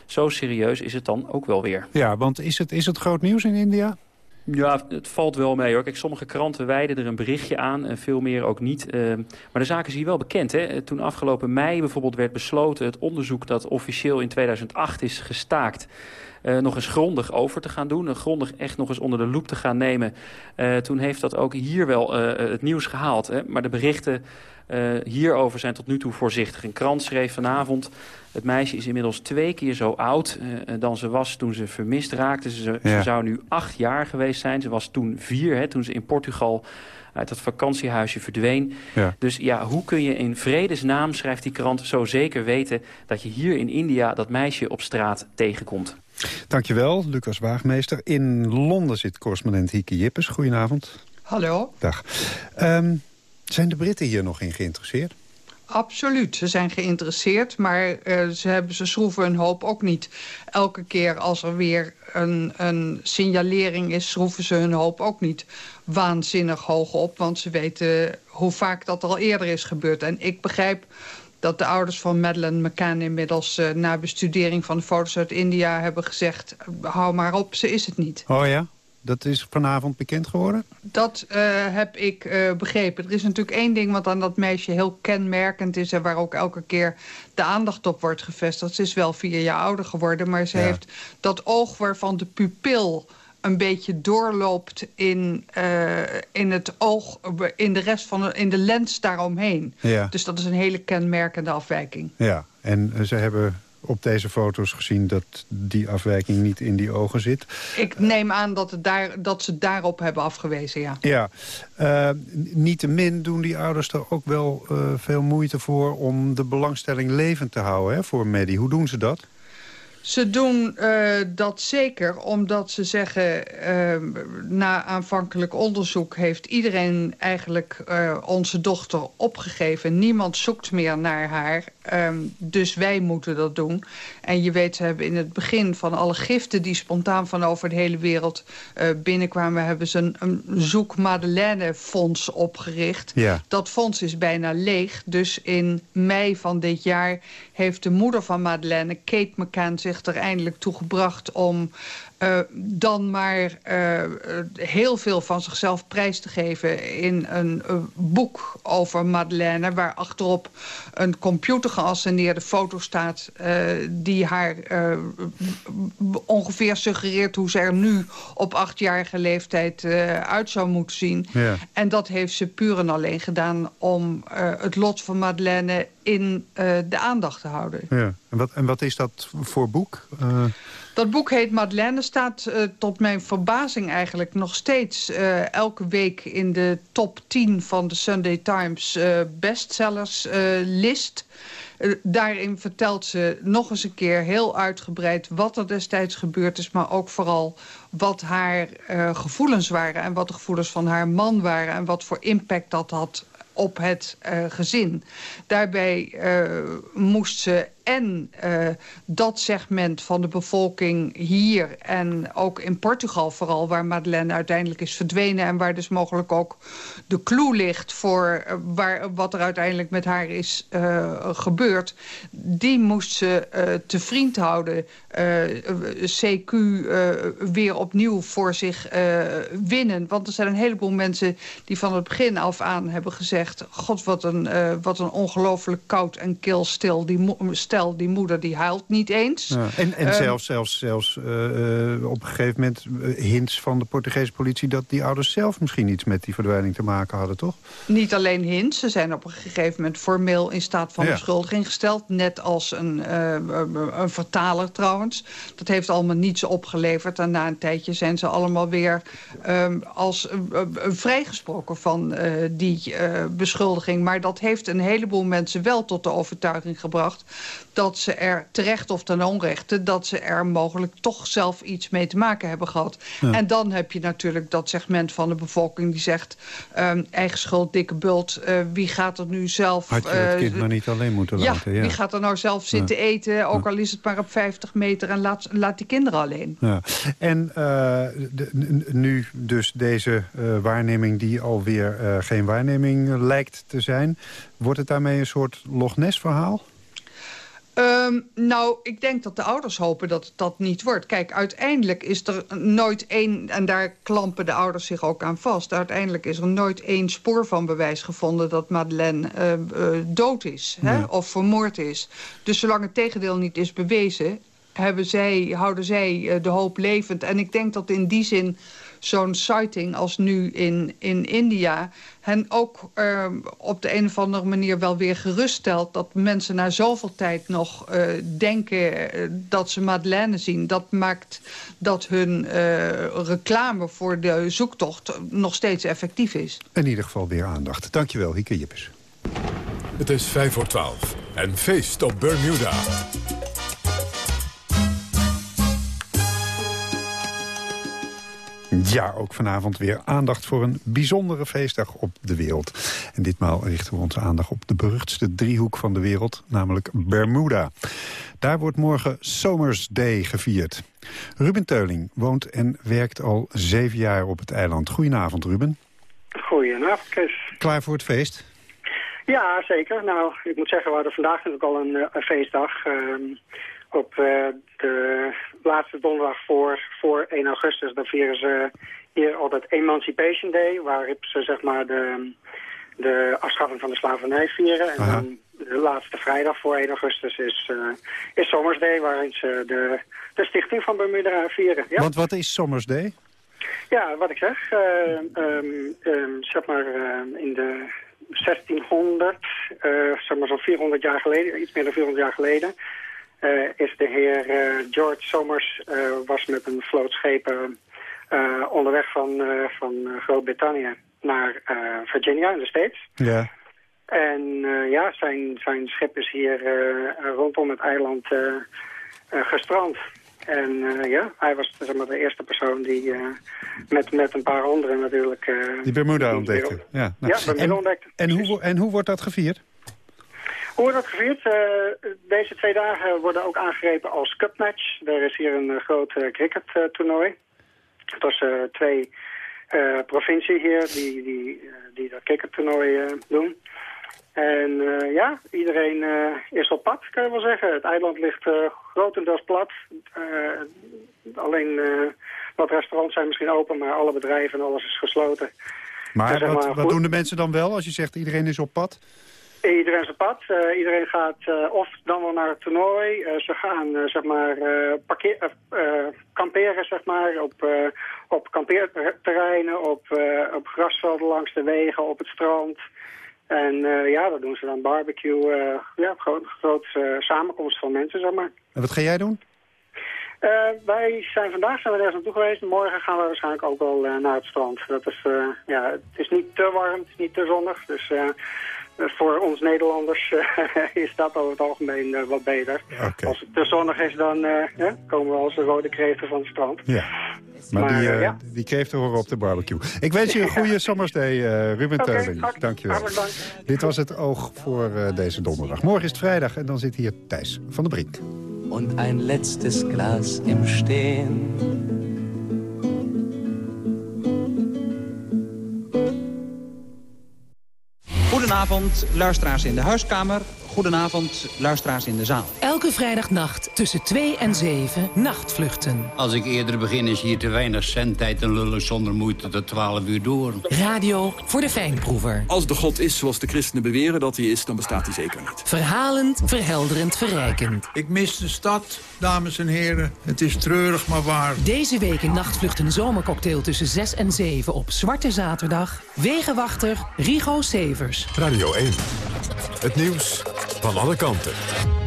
zo serieus is het dan ook wel weer. Ja, want is het, is het groot nieuws in India? Ja, het valt wel mee hoor. Kijk, sommige kranten wijden er een berichtje aan en veel meer ook niet. Uh, maar de zaak is hier wel bekend. Hè? Toen afgelopen mei bijvoorbeeld werd besloten... het onderzoek dat officieel in 2008 is gestaakt... Uh, nog eens grondig over te gaan doen. Grondig echt nog eens onder de loep te gaan nemen. Uh, toen heeft dat ook hier wel uh, het nieuws gehaald. Hè? Maar de berichten hierover zijn tot nu toe voorzichtig. Een krant schreef vanavond... Het meisje is inmiddels twee keer zo oud dan ze was toen ze vermist raakte. Ze, ja. ze, zou nu acht jaar geweest zijn. Ze was toen vier, hè, toen ze in Portugal uit dat vakantiehuisje verdween. Ja. Dus ja, hoe kun je in vredesnaam, schrijft die krant, zo zeker weten... dat je hier in India dat meisje op straat tegenkomt? Dankjewel, Lucas Waagmeester. In Londen zit correspondent Hieke Jippes. Goedenavond. Hallo. Dag. Um, zijn de Britten hier nog in geïnteresseerd? Absoluut, ze zijn geïnteresseerd, maar uh, ze, hebben, ze schroeven hun hoop ook niet. Elke keer als er weer een, een signalering is, schroeven ze hun hoop ook niet waanzinnig hoog op. Want ze weten hoe vaak dat al eerder is gebeurd. En ik begrijp dat de ouders van Madeleine McCann inmiddels uh, na bestudering van de foto's uit India hebben gezegd... hou maar op, ze is het niet. Oh ja? Dat is vanavond bekend geworden? Dat uh, heb ik uh, begrepen. Er is natuurlijk één ding wat aan dat meisje heel kenmerkend is... en waar ook elke keer de aandacht op wordt gevestigd. Ze is wel vier jaar ouder geworden, maar ze ja. heeft dat oog waarvan de pupil een beetje doorloopt in, uh, in het oog, in de rest van de, in de lens daaromheen. Ja. Dus dat is een hele kenmerkende afwijking. Ja, en ze hebben op deze foto's gezien dat die afwijking niet in die ogen zit. Ik neem aan dat, het daar, dat ze daarop hebben afgewezen, ja. Ja, uh, niettemin doen die ouders er ook wel uh, veel moeite voor... om de belangstelling levend te houden hè, voor Maddie. Hoe doen ze dat? Ze doen uh, dat zeker omdat ze zeggen... Uh, na aanvankelijk onderzoek heeft iedereen eigenlijk uh, onze dochter opgegeven. Niemand zoekt meer naar haar. Um, dus wij moeten dat doen. En je weet, ze hebben in het begin van alle giften... die spontaan van over de hele wereld binnenkwamen... hebben ze een, een Zoek Madeleine Fonds opgericht. Ja. Dat fonds is bijna leeg. Dus in mei van dit jaar heeft de moeder van Madeleine, Kate McCann... zich er eindelijk toe gebracht om uh, dan maar uh, heel veel van zichzelf prijs te geven in een uh, boek over Madeleine... waar achterop een computergeasceneerde foto staat... die haar ongeveer suggereert hoe ze er nu op achtjarige leeftijd uit zou moeten zien. Ja. En dat heeft ze puur en alleen gedaan om het lot van Madeleine in de aandacht te houden. Ja. En, wat, en wat is dat voor boek? Dat boek heet Madeleine, staat uh, tot mijn verbazing eigenlijk nog steeds uh, elke week in de top 10 van de Sunday Times uh, bestsellers list. daarin vertelt ze nog eens een keer heel uitgebreid wat er destijds gebeurd is, maar ook vooral wat haar gevoelens waren en wat de gevoelens van haar man waren en wat voor impact dat had op het gezin. Daarbij moest ze en uh, dat segment van de bevolking hier en ook in Portugal vooral... waar Madeleine uiteindelijk is verdwenen... en waar dus mogelijk ook de clue ligt voor waar, wat er uiteindelijk met haar is uh, gebeurd... die moest ze te vriend houden. CQ weer opnieuw voor zich winnen. Want er zijn een heleboel mensen die van het begin af aan hebben gezegd... god, wat een, wat een ongelooflijk koud en kil stil die stel stel, die moeder die huilt niet eens. Ja. En, en um, zelfs, zelfs, zelfs uh, op een gegeven moment uh, hints van de Portugese politie... dat die ouders zelf misschien iets met die verdwijning te maken hadden, toch? Niet alleen hints, ze zijn op een gegeven moment formeel in staat van ja. beschuldiging gesteld. Net als een, uh, een vertaler trouwens. Dat heeft allemaal niets opgeleverd. En na een tijdje zijn ze allemaal weer um, als vrijgesproken van die beschuldiging. Maar dat heeft een heleboel mensen wel tot de overtuiging gebracht dat ze er terecht of ten onrechte... dat ze er mogelijk toch zelf iets mee te maken hebben gehad. Ja. En dan heb je natuurlijk dat segment van de bevolking die zegt... ehm, eigen schuld, dikke bult, eh, wie gaat er nu zelf... Had je het eh, kind maar niet alleen moeten ja, laten. Ja, wie gaat er nou zelf zitten eten, ook al is het maar op 50 meter... en laat, laat die kinderen alleen. Ja. En eh, de- nu dus deze waarneming die alweer geen waarneming lijkt te zijn. Wordt het daarmee een soort Loch Ness verhaal? Ehm, nou, ik denk dat de ouders hopen dat het dat niet wordt. Kijk, uiteindelijk is er nooit één... en daar klampen de ouders zich ook aan vast... uiteindelijk is er nooit één spoor van bewijs gevonden... dat Madeleine eh, eh, dood is hè, of vermoord is. Dus zolang het tegendeel niet is bewezen... Hebben zij, houden zij eh, de hoop levend. En ik denk dat in die zin zo'n sighting als nu in, in India... hen ook eh, op de een of andere manier wel weer geruststelt... dat mensen na zoveel tijd nog eh, denken eh, dat ze Madeleine zien. Dat maakt dat hun eh, reclame voor de zoektocht nog steeds effectief is. In ieder geval weer aandacht. Dankjewel, Hieke Jippes. Het is 5 voor 12 en feest op Bermuda. Ja, ook vanavond weer aandacht voor een bijzondere feestdag op de wereld. En ditmaal richten we onze aandacht op de beruchtste driehoek van de wereld, namelijk Bermuda. Daar wordt morgen Somers Day gevierd. Ruben Teuling woont en werkt al zeven jaar op het eiland. Goedenavond, Ruben. Goedenavond, Chris. Klaar voor het feest? Ja, zeker. Nou, ik moet zeggen, we hadden vandaag natuurlijk al een, eh, een feestdag. Ehm, op eh, de laatste donderdag voor, voor 1 augustus, dan vieren ze hier altijd Emancipation Day, waarop ze zeg maar de, de afschaffing van de slavernij vieren. En dan de laatste vrijdag voor 1 augustus is, eh is Somers Day, waarin ze de, de stichting van Bermuda vieren. Ja. Want wat is Somers Day? Ja, wat ik zeg, eh, ehm, ehm, zeg maar in de 1600, eh, zeg maar zo'n 400 jaar geleden, iets meer dan 400 jaar geleden, eh, is de heer eh, George Somers eh, was met een vloot schepen onderweg van, van Groot-Brittannië naar Virginia in de States. Ja. En ja, zijn, zijn schip is hier rondom het eiland gestrand. En ja, hij was zeg maar, de eerste persoon die met, met een paar anderen natuurlijk... Die Bermuda ontdekte. Ja, Ja, Bermuda en, ontdekte. En hoe, en hoe wordt dat gevierd? Hoe wordt dat gevierd? Eh, deze twee dagen worden ook aangegrepen als cupmatch. Er is hier een uh, groot uh, crickettoernooi. tussen twee uh, provincies hier die, die, die dat crickettoernooi doen. En uh, ja, iedereen uh, is op pad, kan je wel zeggen. Het eiland ligt uh, grotendeels plat. Alleen wat restaurants zijn misschien open, maar alle bedrijven en alles is gesloten. Maar, dus, wat, maar wat doen de mensen dan wel als je zegt iedereen is op pad? Iedereen is op pad. Uh, iedereen gaat uh, of dan wel naar het toernooi. Uh, ze gaan zeg maar parkeer, kamperen zeg maar, op, op kampeerterreinen, op, op grasvelden langs de wegen, op het strand. En ja, dat doen ze dan barbecue. ja, groot, groot samenkomst van mensen, zeg maar. En wat ga jij doen? Wij zijn vandaag zijn we ergens naartoe geweest. Morgen gaan we waarschijnlijk ook wel naar het strand. Dat is, ja, het is niet te warm, het is niet te zonnig. Dus voor ons Nederlanders is dat over het algemeen wat beter. Okay. Als het te zonnig is, dan komen we als de rode kreeften van het strand. Ja. Maar, maar die, ja. die kreeften horen op de barbecue. Ik wens je een goede ja. Sommersday, Ruben okay, Teuling. Dankjewel. Dank. Dit was het oog voor deze donderdag. Morgen is het vrijdag en dan zit hier Thijs van der Brink. und ein letztes Glas im Stehen. Goedenavond, luisteraars in de huiskamer. Goedenavond, luisteraars in de zaal. Elke vrijdagnacht tussen 2 en 7 nachtvluchten. Als ik eerder begin is hier te weinig zendtijd en lullen zonder moeite tot 12 uur door. Radio voor de fijnproever. Als de God is zoals de christenen beweren dat hij is, dan bestaat hij zeker niet. Verhalend, verhelderend, verrijkend. Ik mis de stad, dames en heren. Het is treurig, maar waar. Deze week in Nachtvlucht een zomercocktail tussen 6 en 7 op Zwarte Zaterdag. Wegenwachter Rigo Severs. Radio 1. Het nieuws van alle kanten.